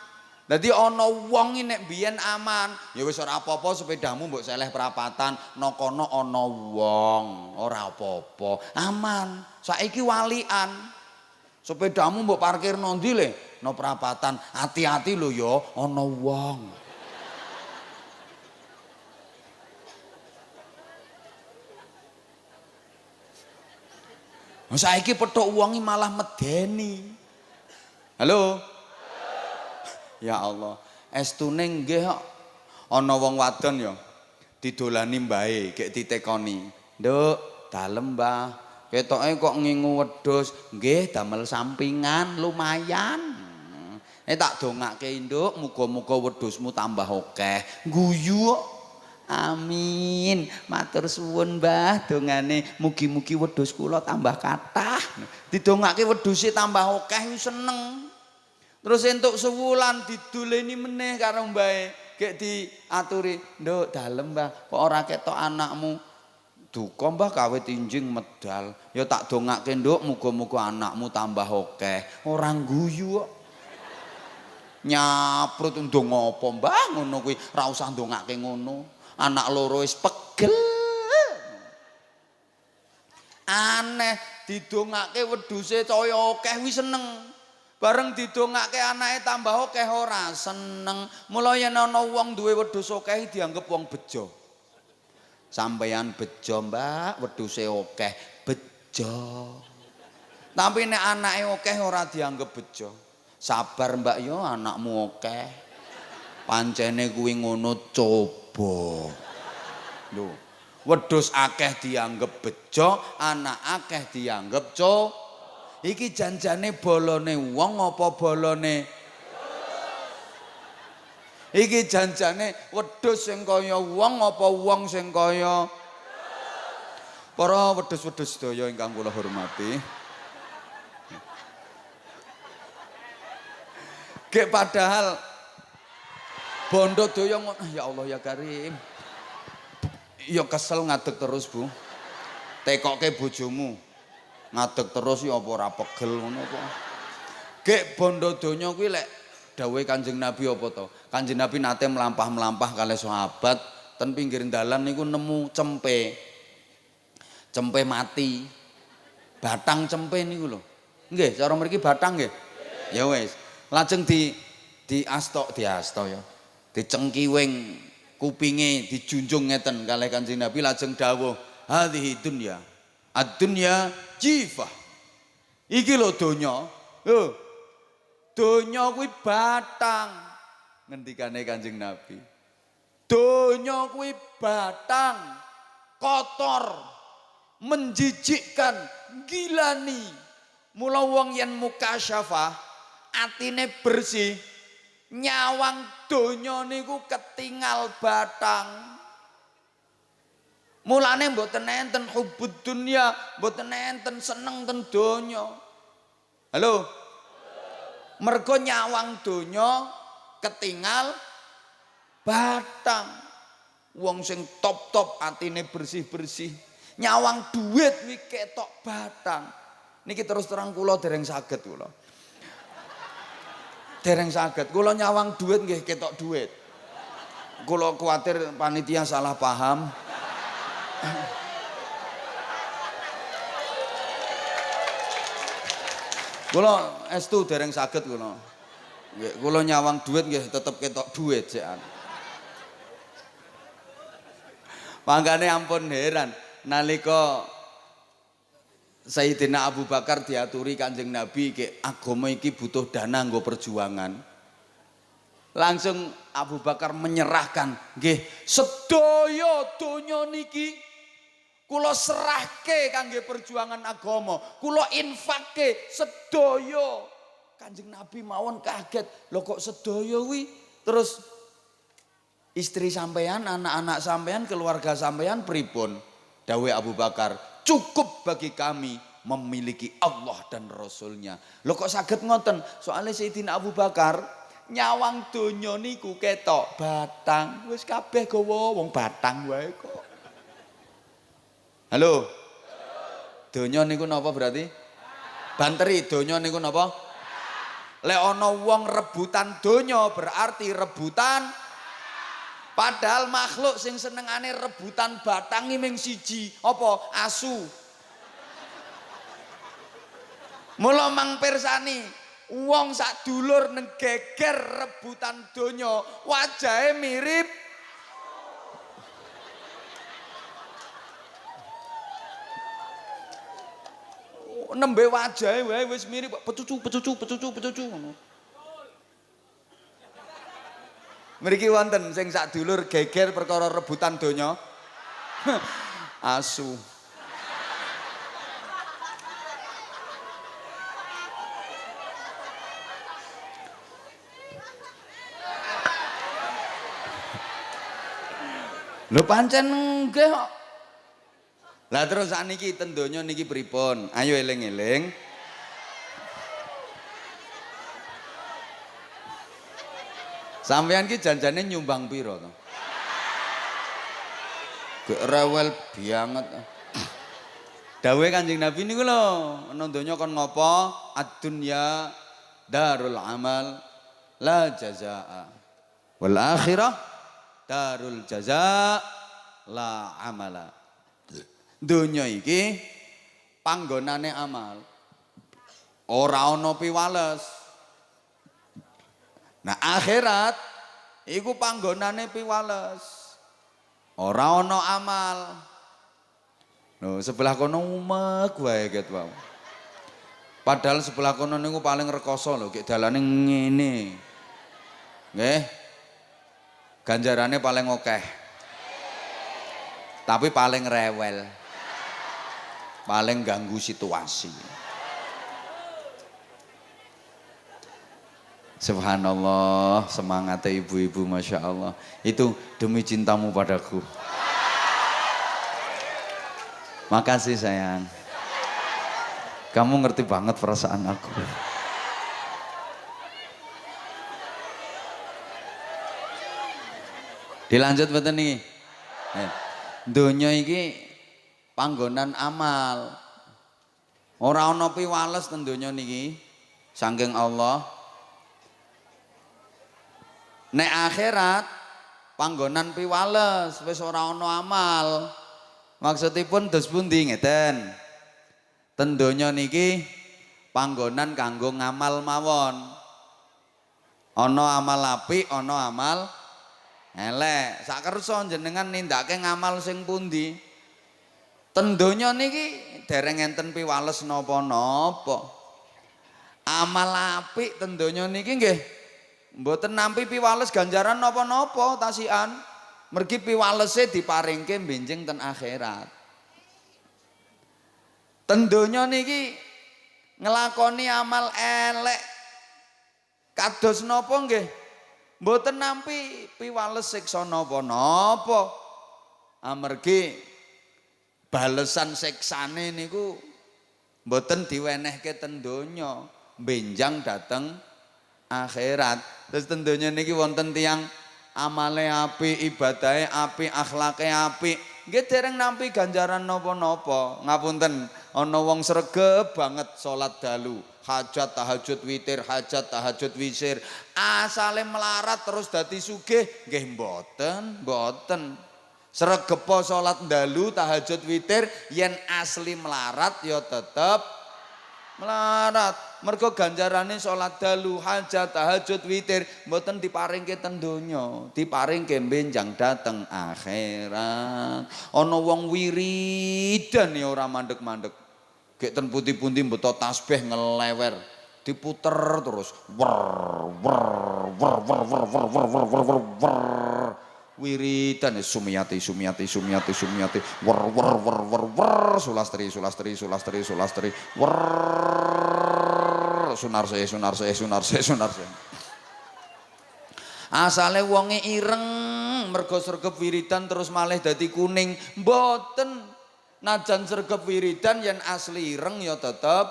Dadi ana wong nek biyen aman, ya wis ora apa-apa sepedamu mbok seleh perapatan, nokono ana wong, ora apa-apa, aman. Saiki walian. Sepedamu mbok parkir nondi le, no perapatan, hati-hati lho ya ana wong. Saiki petuk wongi malah medeni. Halo? Ya Allah, estune nggih kok ana wong wadon ya didolani mbae gek ditekoni. Nduk, dalem Mbah. Ketoke kok ngingu wedhus. Nggih, damel sampingan lumayan. Eh tak dongake Nduk, muga-muga wedhusmu tambah akeh. Guyu Amin. Matur suwun Mbah dongane mugi-mugi wedhus kula tambah kathah. Didongake wedhuse tambah akeh seneng. Terus entuk sewulan diduleni meneh karo mbae. Gek diaturi, "Nduk, dalem, Mbah. Kok ora ketok anakmu?" Duka, Mbah, kawit injing medal. Ya tak dongake, Nduk, muga-muga anakmu tambah akeh. Ora guyu kok. Nyaprut ndonga apa, Mbah? Ngono kuwi ora usah ndongake ngono. Anak loro wis pegel. Aneh didongake wedhuse caya akeh wis seneng. Bareng didongake anake tambah akeh ora seneng. Mula yen ana wong duwe wedhus akeh dianggep wong bejo. Sampeyan bejo, Mbak, wedhuse akeh, bejo. Tapi nek anake akeh ora dianggep bejo. Sabar, Mbak yo anakmu akeh. Pancene kuwi ngono coba. Lho, wedhus akeh dianggep bejo, anak akeh dianggep coba. Iki janjane bolone wong apa bolone Iki janjane wedhus sing kaya wong apa wong sing kaya Para wedhus-wedhus sedaya ingkang kula hormati. Gek padahal bondo doyo ya Allah ya Karim. Ya kesel ngadeg terus, Bu. Tekoke bojomu. Ngadeg terus ya apa ora pegel ngono apa. Gek bondo donya kuwi lek dawuhe Kanjeng Nabi apa to? Kanjeng Nabi nate melampah-melampah kali sahabat ten pinggir dalan niku nemu cempe. Cempe mati. Batang cempe niku lho. Nggih, cara mriki batang nggih. Ya wis. Lajeng di di asto di asto ya. Dicengkiwing kupinge dijunjung ngeten kalih Kanjeng Nabi lajeng dawuh, "Hadhihi dunya." Ad-dunya jifah. Iki lho donya. Lho. Donya kuwi batang. Ngendikane Kanjeng Nabi. Donya kuwi batang. Kotor. Menjijikkan, gilani. Mula wong yen mukasyafah, atine bersih, nyawang donya niku ketinggal batang. Mulane mboten enten hubud dunya, mboten enten seneng ten donya. Halo. Mergo nyawang donya ketinggal batang. Wong sing top-top atine bersih-bersih. Nyawang duit wi ketok batang. Niki terus terang kula dereng saged kula. Dereng saged. Kula nyawang duit nggih ketok duit. Kula kuatir panitia salah paham. Kula estu dereng saged kula. Nggih, kula nyawang duit nggih tetep ketok duit sekan. Mangkane ampun heran nalika Sayyidina Abu Bakar diaturi Kanjeng Nabi ke agama iki butuh dana nggo perjuangan. Langsung Abu Bakar menyerahkan, nggih, sedaya donya niki Kulo serahke kangge perjuangan agama, kulo infake sedaya. Kanjeng Nabi mawon kaget, lho kok sedaya wi terus istri sampean, anak-anak sampean, keluarga sampean pripun? Dawe Abu Bakar, cukup bagi kami memiliki Allah dan Rasulnya. Lho kok saged ngoten? Soalnya Sayyidina Abu Bakar nyawang donya niku ketok batang, wis kabeh gawa wong batang wae kok. Halo. Donya niku napa berarti? Banteri donya niku napa? Lek ana wong rebutan donya berarti rebutan Padahal makhluk sing senengane rebutan batang ming siji, apa? Asu. Mula mang persani, wong sak dulur ngegeger rebutan donya, wajahe mirip nembe wajahe wae wis mirip pecucu pecucu pecucu pecucu ngono. Mriki wonten sing sak dulur geger perkara rebutan donya. Asu. Lho pancen nggih kok. Lah terus sakniki ten niki pripun? Ayo eling-eling. Sampeyan ki janjane nyumbang piro to? Gek rewel banget. Dawe Kanjeng Nabi niku lho, ana donya kon ngopo? Ad-dunya darul amal la jazaa. Wal akhirah darul jazaa la amala. Donya iki panggonane amal. Ora ana piwales. Nah akhirat iku panggonane piwales. Ora ana amal. Loh, sebelah kono umek wae ket wae. Padahal sebelah kono niku paling rekoso lho, kayak dalane ngene. Nggih. Ganjarane paling akeh. Tapi paling rewel. Paling ganggu situasi. Subhanallah, semangatnya ibu-ibu, masya Allah. Itu demi cintamu padaku. Makasih sayang. Kamu ngerti banget perasaan aku. Dilanjut betul nih. Eh, Donya iki panggonan amal. Ora ana piwales ten donya niki saking Allah. Nek akhirat panggonan piwales wis ora ana amal. Maksudipun dos pundi ngeten. Ten donya niki panggonan kanggo ngamal mawon. Ana amal apik, ana amal elek. Sak kersa jenengan nindakake ngamal sing pundi? Ten donya niki dereng enten piwales napa-napa. Amal apik ten donya niki nggih mboten nampi piwales ganjaran napa-napa tasian. Mergi piwalese diparingke benjing ten akhirat. Ten donya niki ngelakoni amal elek kados napa nggih? Mboten nampi piwales siksa napa-napa. Amargi balesan siksane niku mboten diwenehke ten donya, benjang dateng akhirat. Terus ten donya niki wonten tiyang amale apik, ibadahe apik, akhlake apik. Nggih dereng nampi ganjaran napa-napa. Ngapunten, ana wong sregep banget salat dalu, hajat tahajud witir, hajat tahajud wisir. Asale melarat terus dadi sugih, nggih mboten, mboten. Sregepo salat dalu, tahajud witir, yen asli melarat ya tetep melarat. Mergo ganjarane salat dalu, hajat, tahajud, witir mboten diparingke ten donya, diparingke benjang dateng akhirat. Ana wong wiridan ya ora mandek-mandek. Gek ten putih-putih mbeto tasbih ngelewer, diputer terus. Wer wer wer wer wer wer wer wer wer. Wiridan sumiyati sumiyati sumiyati sumiyati wer wer wer wer wer. Sulastri sulastri sulastri sulastri. Wer. Sunarse sunarse sunarse sunarse. Asale wonge ireng mergo sregep wiridan terus malih dadi kuning. Mboten. Najan sregep wiridan yen asli ireng ya tetep.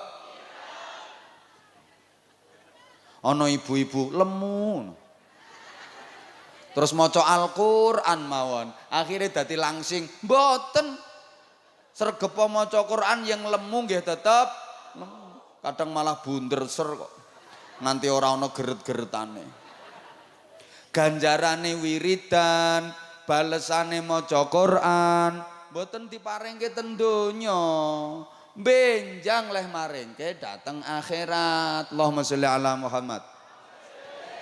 Ana ibu-ibu lemu terus maca Al-Qur'an mawon akhirnya dadi langsing mboten sregepa maca Quran yang lemu nggih tetep kadang malah bunder ser kok nganti ora ana geret-geretane. Ganjarane wiridan, balesane maca Quran, mboten diparingke ten donya. Benjang leh maringke dateng akhirat. Allahumma sholli ala Muhammad.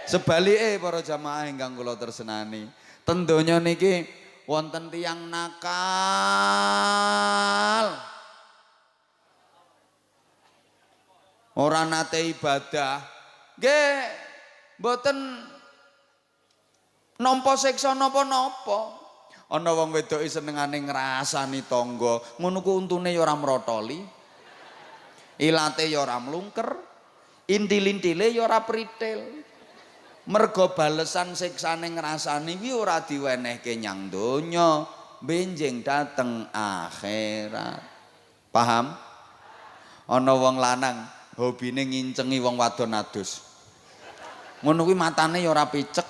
Sebalike para jamaah ingkang kula tersenani, ten donya niki wonten tiyang nakal. Ora nate ibadah. Nggih, mboten nampa siksa napa-napa. Ana wong wedoke senengane ngrasani tangga, ngono ku untune ya ora mrotoli. Ilate ya ora mlungker. Intil-intile ya ora pritil. Mergo balesan siksane ngrasani kuwi ora diwenehke nyang donya, benjing dateng akhirat. Paham? Ana wong lanang hobine ngincengi wong wadon adus. Ngono kuwi matane ya ora picek.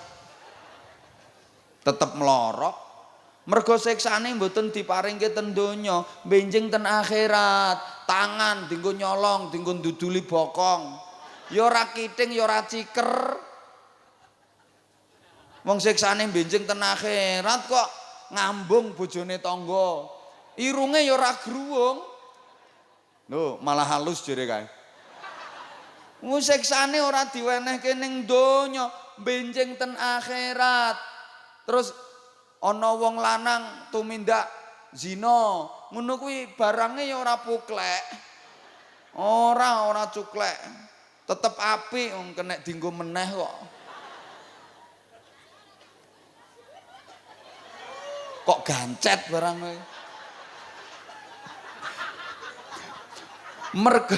Tetep melorok. Mergo siksane mboten diparingke ten donya, benjing ten akhirat. Tangan dinggo nyolong, dinggo nduduli bokong. Ya ora kiting, ya ora ciker. Wong siksane benjing ten akhirat kok ngambung bojone tangga. Irunge ya ora gruwung. Lho, malah halus jere kae. Wong siksane ora diwenehke ning donya, benjing ten akhirat. Terus ana wong lanang tumindak zina, ngono kuwi barange ya ora puklek. Ora, ora cuklek. Tetep apik wong kena dienggo meneh kok. Kok gancet barang kowe. Mergo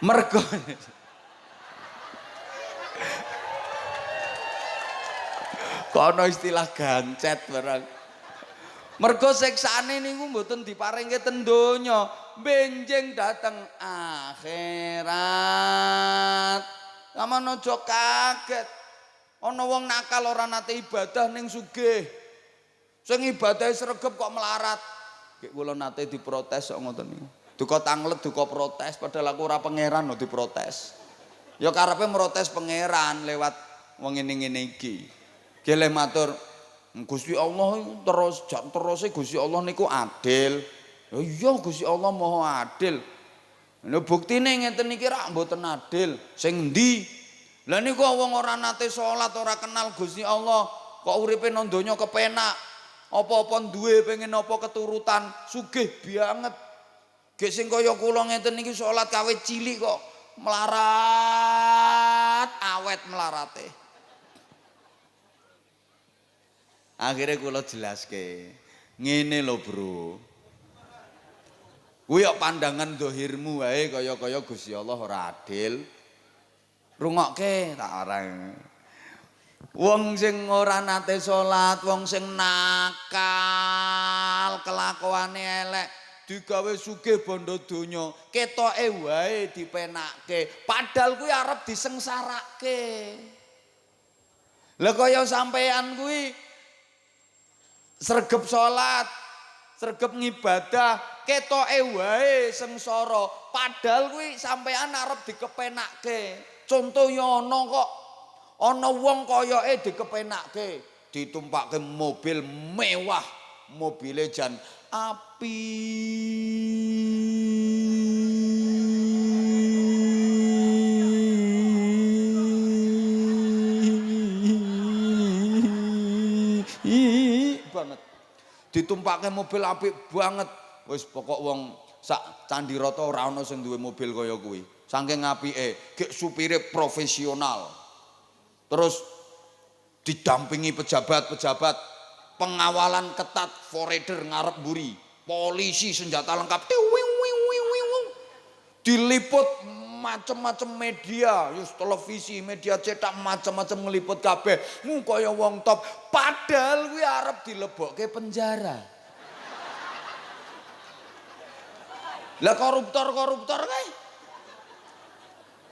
Mergo Kok ana istilah gancet barang. Mergo siksane niku mboten diparingke ten donya, benjing dateng akhirat. Sampeyan aja kaget. Ana wong nakal ora nate ibadah ning sugih. Sing ibadahe sregep kok melarat. Nggih kula nate diprotes kok ngoten niku. Duka tanglet, duka protes padahal aku ora pangeran lho diprotes. Ya karepe protes pangeran lewat wong ngene-ngene iki. Geleh matur Gusti Allah terus terus Gusti Allah niku adil. Ya iya Gusti Allah Maha adil. Lha buktine ngeten iki rak mboten adil. Sing endi? Lah niku wong ora nate salat, ora kenal Gusti Allah, kok uripe nang donya kepenak. Apa-apa duwe pengen apa keturutan, sugih banget. Gek sing kaya kula ngeten niki salat kawit cilik kok melarat, awet melarate. Akhirnya kula jelaske. Ngene lho, Bro. Kuwi pandangan dohirmu wae kaya-kaya Gusti Allah ora adil. Rungokke tak arang. Wong sing ora nate salat, wong sing nakal, kelakuane elek, digawe sugih bondo donya, ketoke wae dipenakke, padahal kuwi arep disengsarake. Lah kaya sampean kuwi sregep salat, sregep ngibadah, ketoke wae sengsara, padahal kuwi sampean arep dikepenakke. Contoh ya ana kok ana wong koyoke dikepenakke, ditumpakke mobil mewah, mobile jan api. banget. Ditumpake mobil apik banget. Wis pokok wong sak Candi ora ana sing duwe mobil kaya kuwi. Saking apike, gek supire profesional. Terus didampingi pejabat-pejabat, pengawalan ketat, foreder ngarep buri, polisi senjata lengkap, diliput macam-macam media, yus televisi, media cetak macam-macam ngeliput kabeh. Mu wong top, padahal kuwi arep dilebokke penjara. Lah koruptor-koruptor kae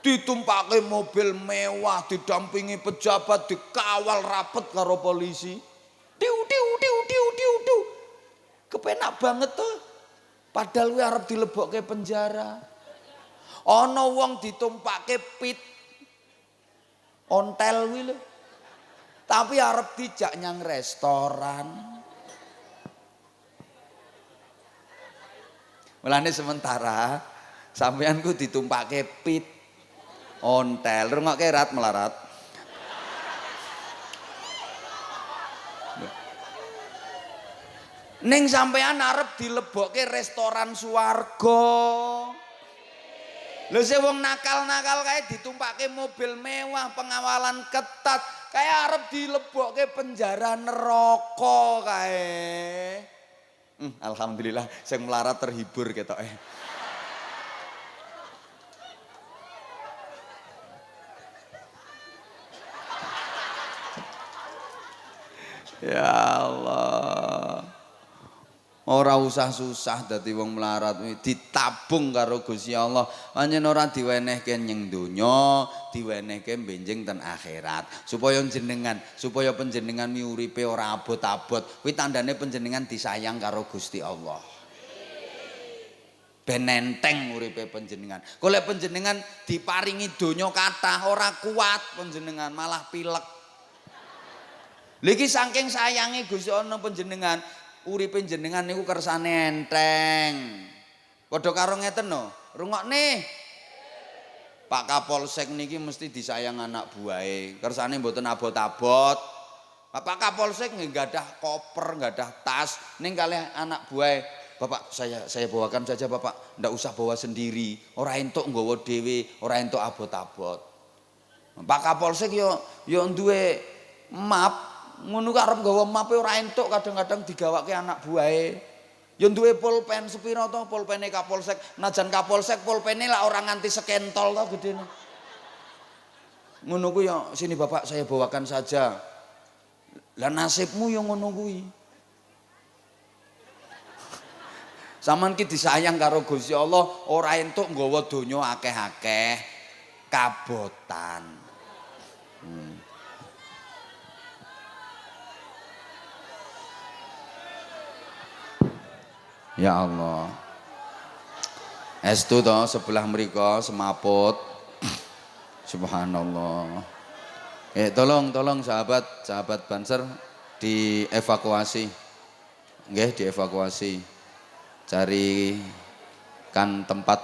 ditumpake mobil mewah, didampingi pejabat, dikawal rapet karo polisi. Diu diu diu diu diu diu. Kepenak banget tuh. Padahal kuwi arep dilebokke penjara. Ana wong ditumpake pit ontel lho. Tapi arep dijak nyang restoran. Mulane sementara sampeanku ditumpake pit ontel. Rungokke rat melarat. Ning sampean arep dilebokke restoran swarga. Lho sing wong nakal-nakal kae ditumpake mobil mewah, pengawalan ketat, kayak arep dilebokke penjara neraka kae. Hmm, alhamdulillah sing melarat terhibur ketoke. Ya Allah. Ora usah susah dadi wong melarat ditabung karo Gusti Allah. Pancen ora diwenehke nyeng donya, diwenehke benjing ten akhirat. Supaya jenengan, supaya panjenengan miuripe ora abot-abot. Kuwi tandane panjenengan disayang karo Gusti Allah. Ben enteng uripe panjenengan. Lek panjenengan diparingi donya kathah ora kuat panjenengan malah pilek. Lagi saking sayangi Gusti Allah panjenengan, uripe jenengan niku kersane enteng. Padha karo ngeten no, rungokne. Pak Kapolsek niki mesti disayang anak buahe. Kersane mboten abot-abot. Pak Kapolsek nggih gadah koper, gadah tas ning kalih anak buahe. Bapak saya saya bawakan saja Bapak, ndak usah bawa sendiri. Ora entuk nggawa dhewe, ora entuk abot-abot. Pak Kapolsek yo yo duwe map ngono kok arep gawa mape ora entuk kadang-kadang digawake anak buahe. Ya duwe pulpen sepiro to pulpene Kapolsek. Najan Kapolsek pulpene lah orang nganti sekentol to gedene. Ngono ku ya sini Bapak saya bawakan saja. Lah nasibmu yang ngono kuwi. Saman ki disayang karo Gusti Allah ora entuk nggawa donya akeh-akeh kabotan. Ya Allah. Estu to sebelah mereka semaput. Subhanallah. Eh tolong tolong sahabat sahabat Banser dievakuasi. Nggih, dievakuasi. Cari kan tempat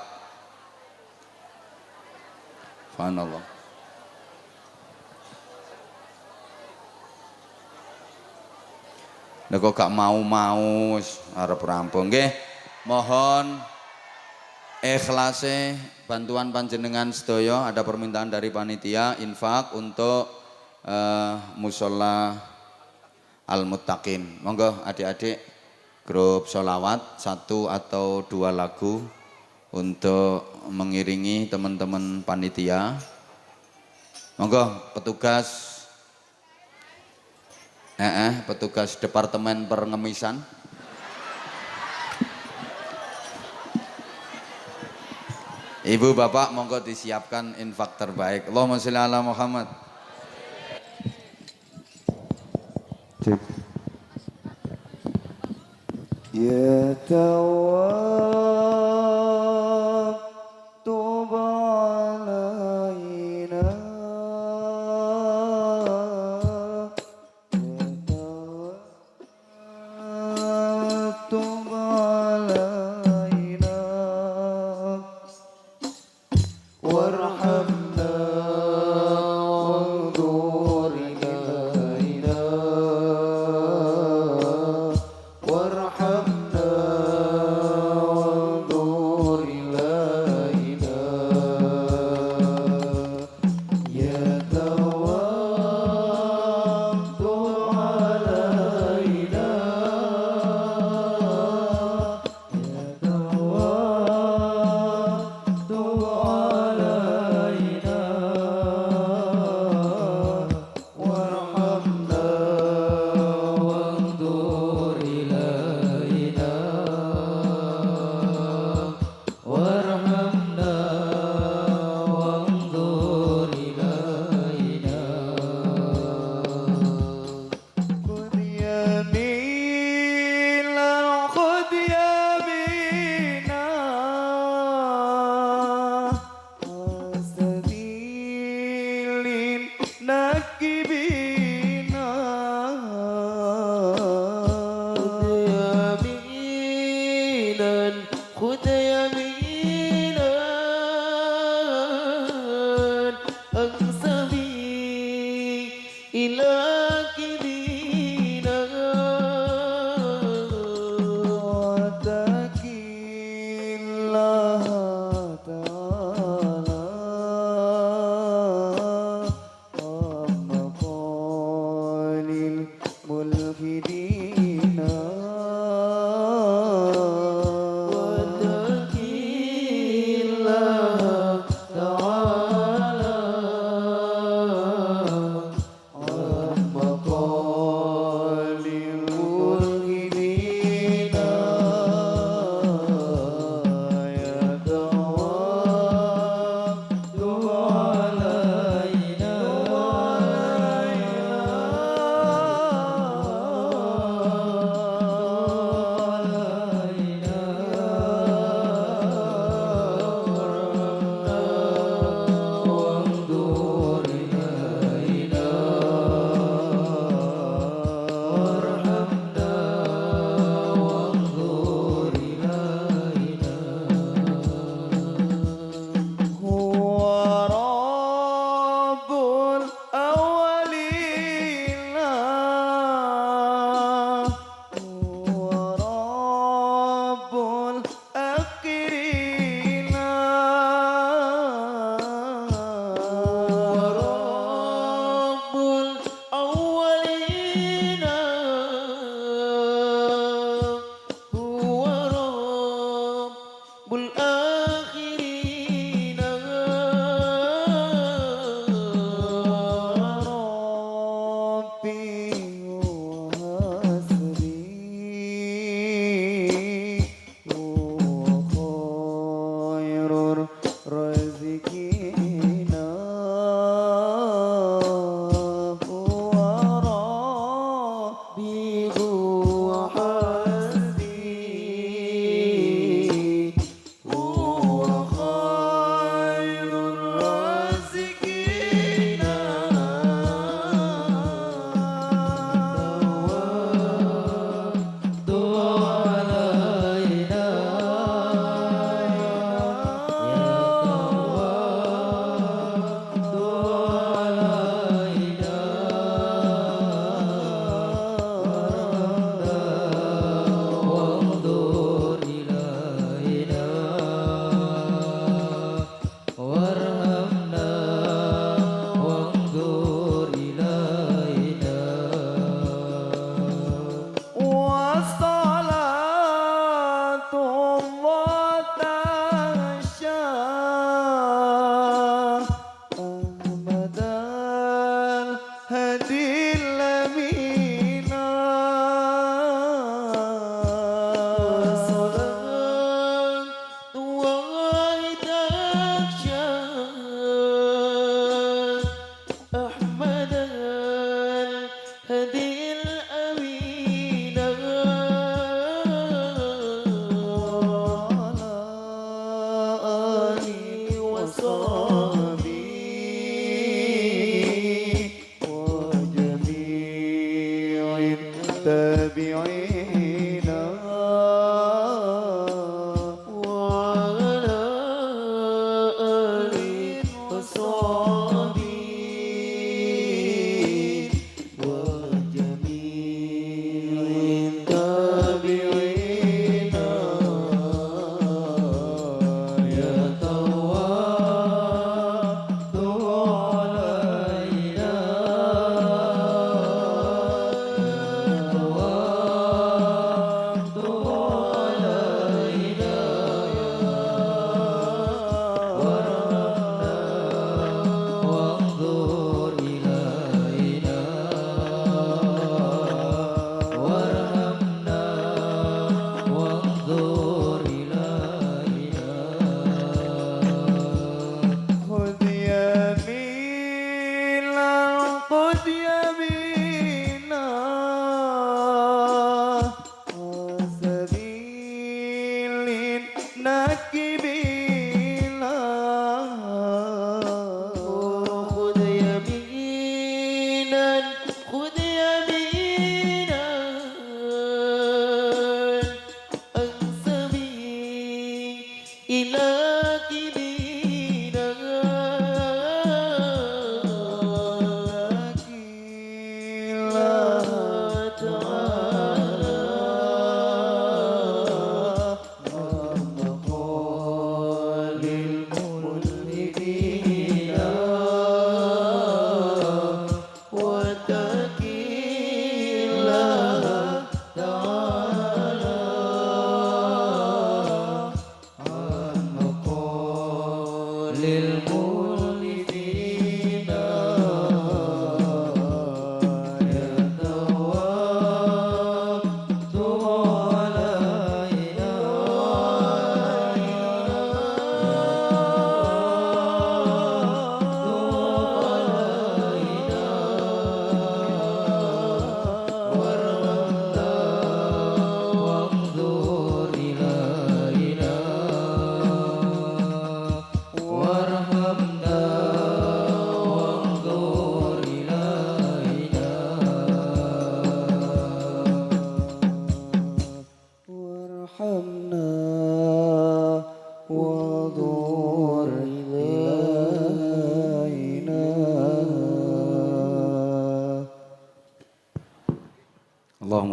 Subhanallah. Nek kok gak mau-mau arep rampung nggih. Mohon ikhlase bantuan panjenengan sedaya ada permintaan dari panitia infak untuk uh, musola al muttaqin. Monggo adik-adik grup solawat satu atau dua lagu untuk mengiringi teman-teman panitia. Monggo petugas Eh, eh, petugas departemen pengemisan. Ibu bapak monggo disiapkan infak terbaik. Allahumma sholli ala Muhammad. Ya tawab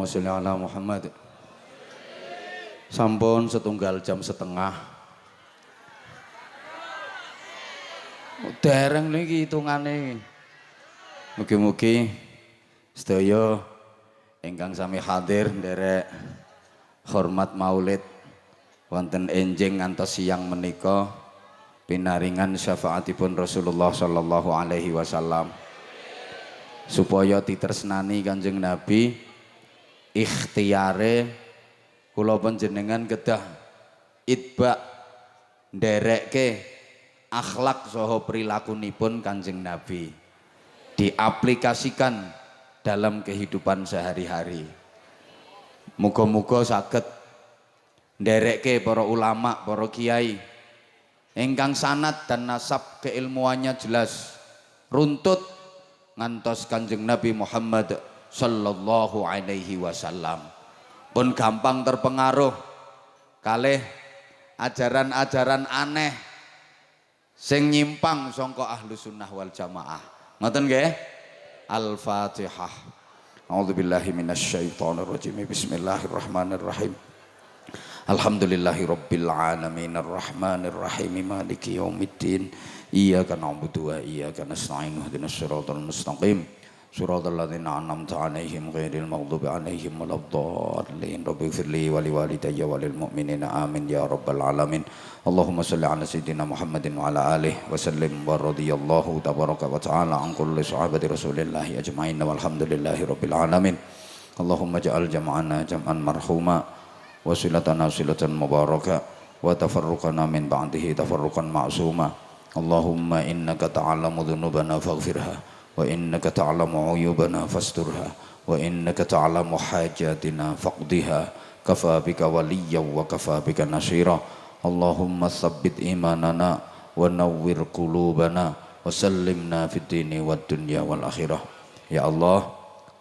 Allahumma sholli ala Muhammad. Sampun setunggal jam setengah. Dereng niki hitungane. Mugi-mugi sedaya ingkang sami hadir nderek hormat Maulid wonten enjing ngantos siang menika pinaringan syafaatipun Rasulullah sallallahu alaihi wasallam supaya ditresnani Kanjeng Nabi ikhtiare kula panjenengan kedah itba nderekke akhlak saha perilakunipun Kanjeng Nabi diaplikasikan dalam kehidupan sehari-hari. Muga-muga saged nderekke para ulama, para kiai ingkang sanat dan nasab keilmuannya jelas runtut ngantos Kanjeng Nabi Muhammad sallallahu alaihi wasallam. Pun gampang terpengaruh. Kalih ajaran-ajaran aneh sing nyimpang sangka ahlu sunnah wal jamaah. Ngoten nggih? Al-fatihah. A'udzubillahi minasyaitonir rajim bismillahirrahmanirrahim. Alhamdulillahi rabbil alamin. Arrahmanir rahim maliki yaumiddin. Iyyaka na'budu wa iyyaka nasta'in. Ihdinas siratal mustaqim صراط الذين أنعمت عليهم غير المغضوب عليهم ولا الضالين رب اغفر لي ولوالدي وللمؤمنين آمين يا رب العالمين اللهم صل على سيدنا محمد وعلى آله وسلم ورضي الله تبارك وتعالى عن كل صحابة رسول الله أجمعين والحمد لله رب العالمين اللهم اجعل جمعنا جمعا مرحوما وصلتنا صلة مباركة وتفرقنا من بعده تفرقا معصوما اللهم إنك تعلم ذنوبنا فاغفرها وإنك تعلم عيوبنا فاسترها وإنك تعلم حاجاتنا فاقضها كفى بك وليا وكفى بك نصيرا اللهم ثبت إيماننا ونور قلوبنا وسلمنا في الدين والدنيا والآخرة يا الله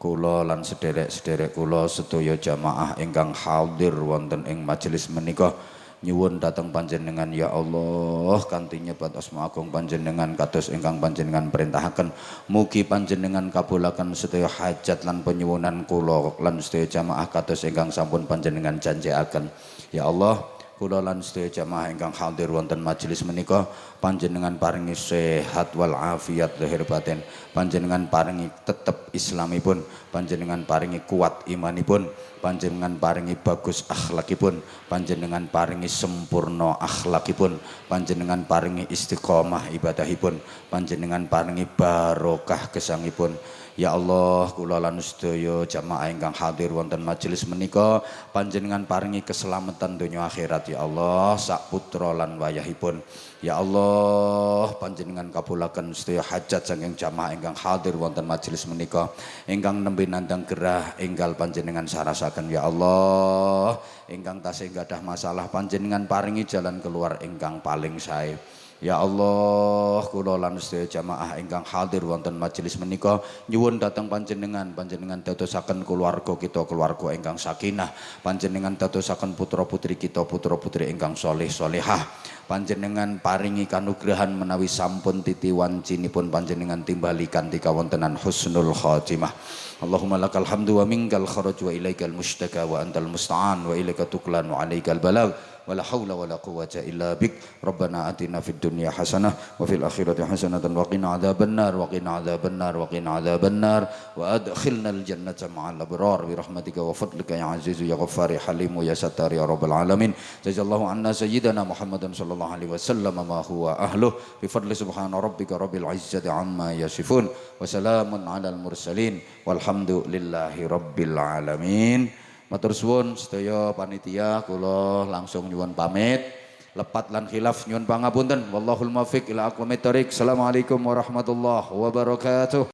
kula lan sederek-sederek kula sedaya jamaah ingkang hadir wonten ing majelis menika nyuwun dateng panjenengan ya Allah kanthi nyebat asma agung panjenengan kados ingkang panjenengan perintahaken. Mugi panjenengan kabulaken sedaya hajat lan penyuwunan kula lan sedaya jamaah kados ingkang sampun panjenengan janjiaken. Ya Allah kula lan sedaya jamaah ingkang hadir wonten majelis menika panjenengan paringi sehat wal afiat lahir batin panjenengan paringi tetep islamipun panjenengan paringi kuat imanipun panjenengan paringi bagus akhlakipun panjenengan paringi sempurna akhlakipun panjenengan paringi istiqomah ibadahipun panjenengan paringi barokah gesangipun Ya Allah, kula lan sedaya jamaah ingkang hadir wonten majelis menika panjenengan paringi keselamatan donya akhirat ya Allah, sak putra lan wayahipun. Ya Allah, panjenengan kabulaken sedaya hajat saking jamaah ingkang hadir wonten majelis menika ingkang nembe nandang gerah enggal panjenengan sarasaken ya Allah, ingkang tasih gadah masalah panjenengan paringi jalan keluar ingkang paling sae. Ya Allah, kula lan sedaya jamaah ingkang hadir wonten majelis menika nyuwun dhateng panjenengan, panjenengan dadosaken keluarga kita keluarga ingkang sakinah, panjenengan dadosaken putra-putri kita putra-putri ingkang soleh solehah. Panjenengan paringi kanugrahan menawi sampun titi wancinipun panjenengan timbali kanthi kawontenan husnul khotimah. Allahumma lakal hamdu wa minkal kharaj wa ilaikal mustaka wa antal musta'an wa ilaika tuklan wa alaikal balagh wala haula wala quwwata illa bik. Rabbana atina fid dunya hasanah wa fil akhirati hasanatan wa qina adzabannar wa qina adzabannar wa qina adzabannar. Wa adkhilna al jannata ma'al abrar. Bi rahmatika wa fadlika ya azizu ya ghaffar ya ya sattar ya rabbal alamin. Anna sayyidana muhammadan sallallahu alaihi wasallam ma huwa ahluh. Bi fadli subhana rabbika rabbil izzati amma yasifun. Wa salamun mursalin. Walhamdulillahi rabbil alamin. Matur suwun sedaya panitia kula langsung nyuwun pamit. Lepat lan khilaf nyuwun pangapunten. Wallahul muwaffiq ila aqwamit thoriq. Assalamualaikum warahmatullahi wabarakatuh.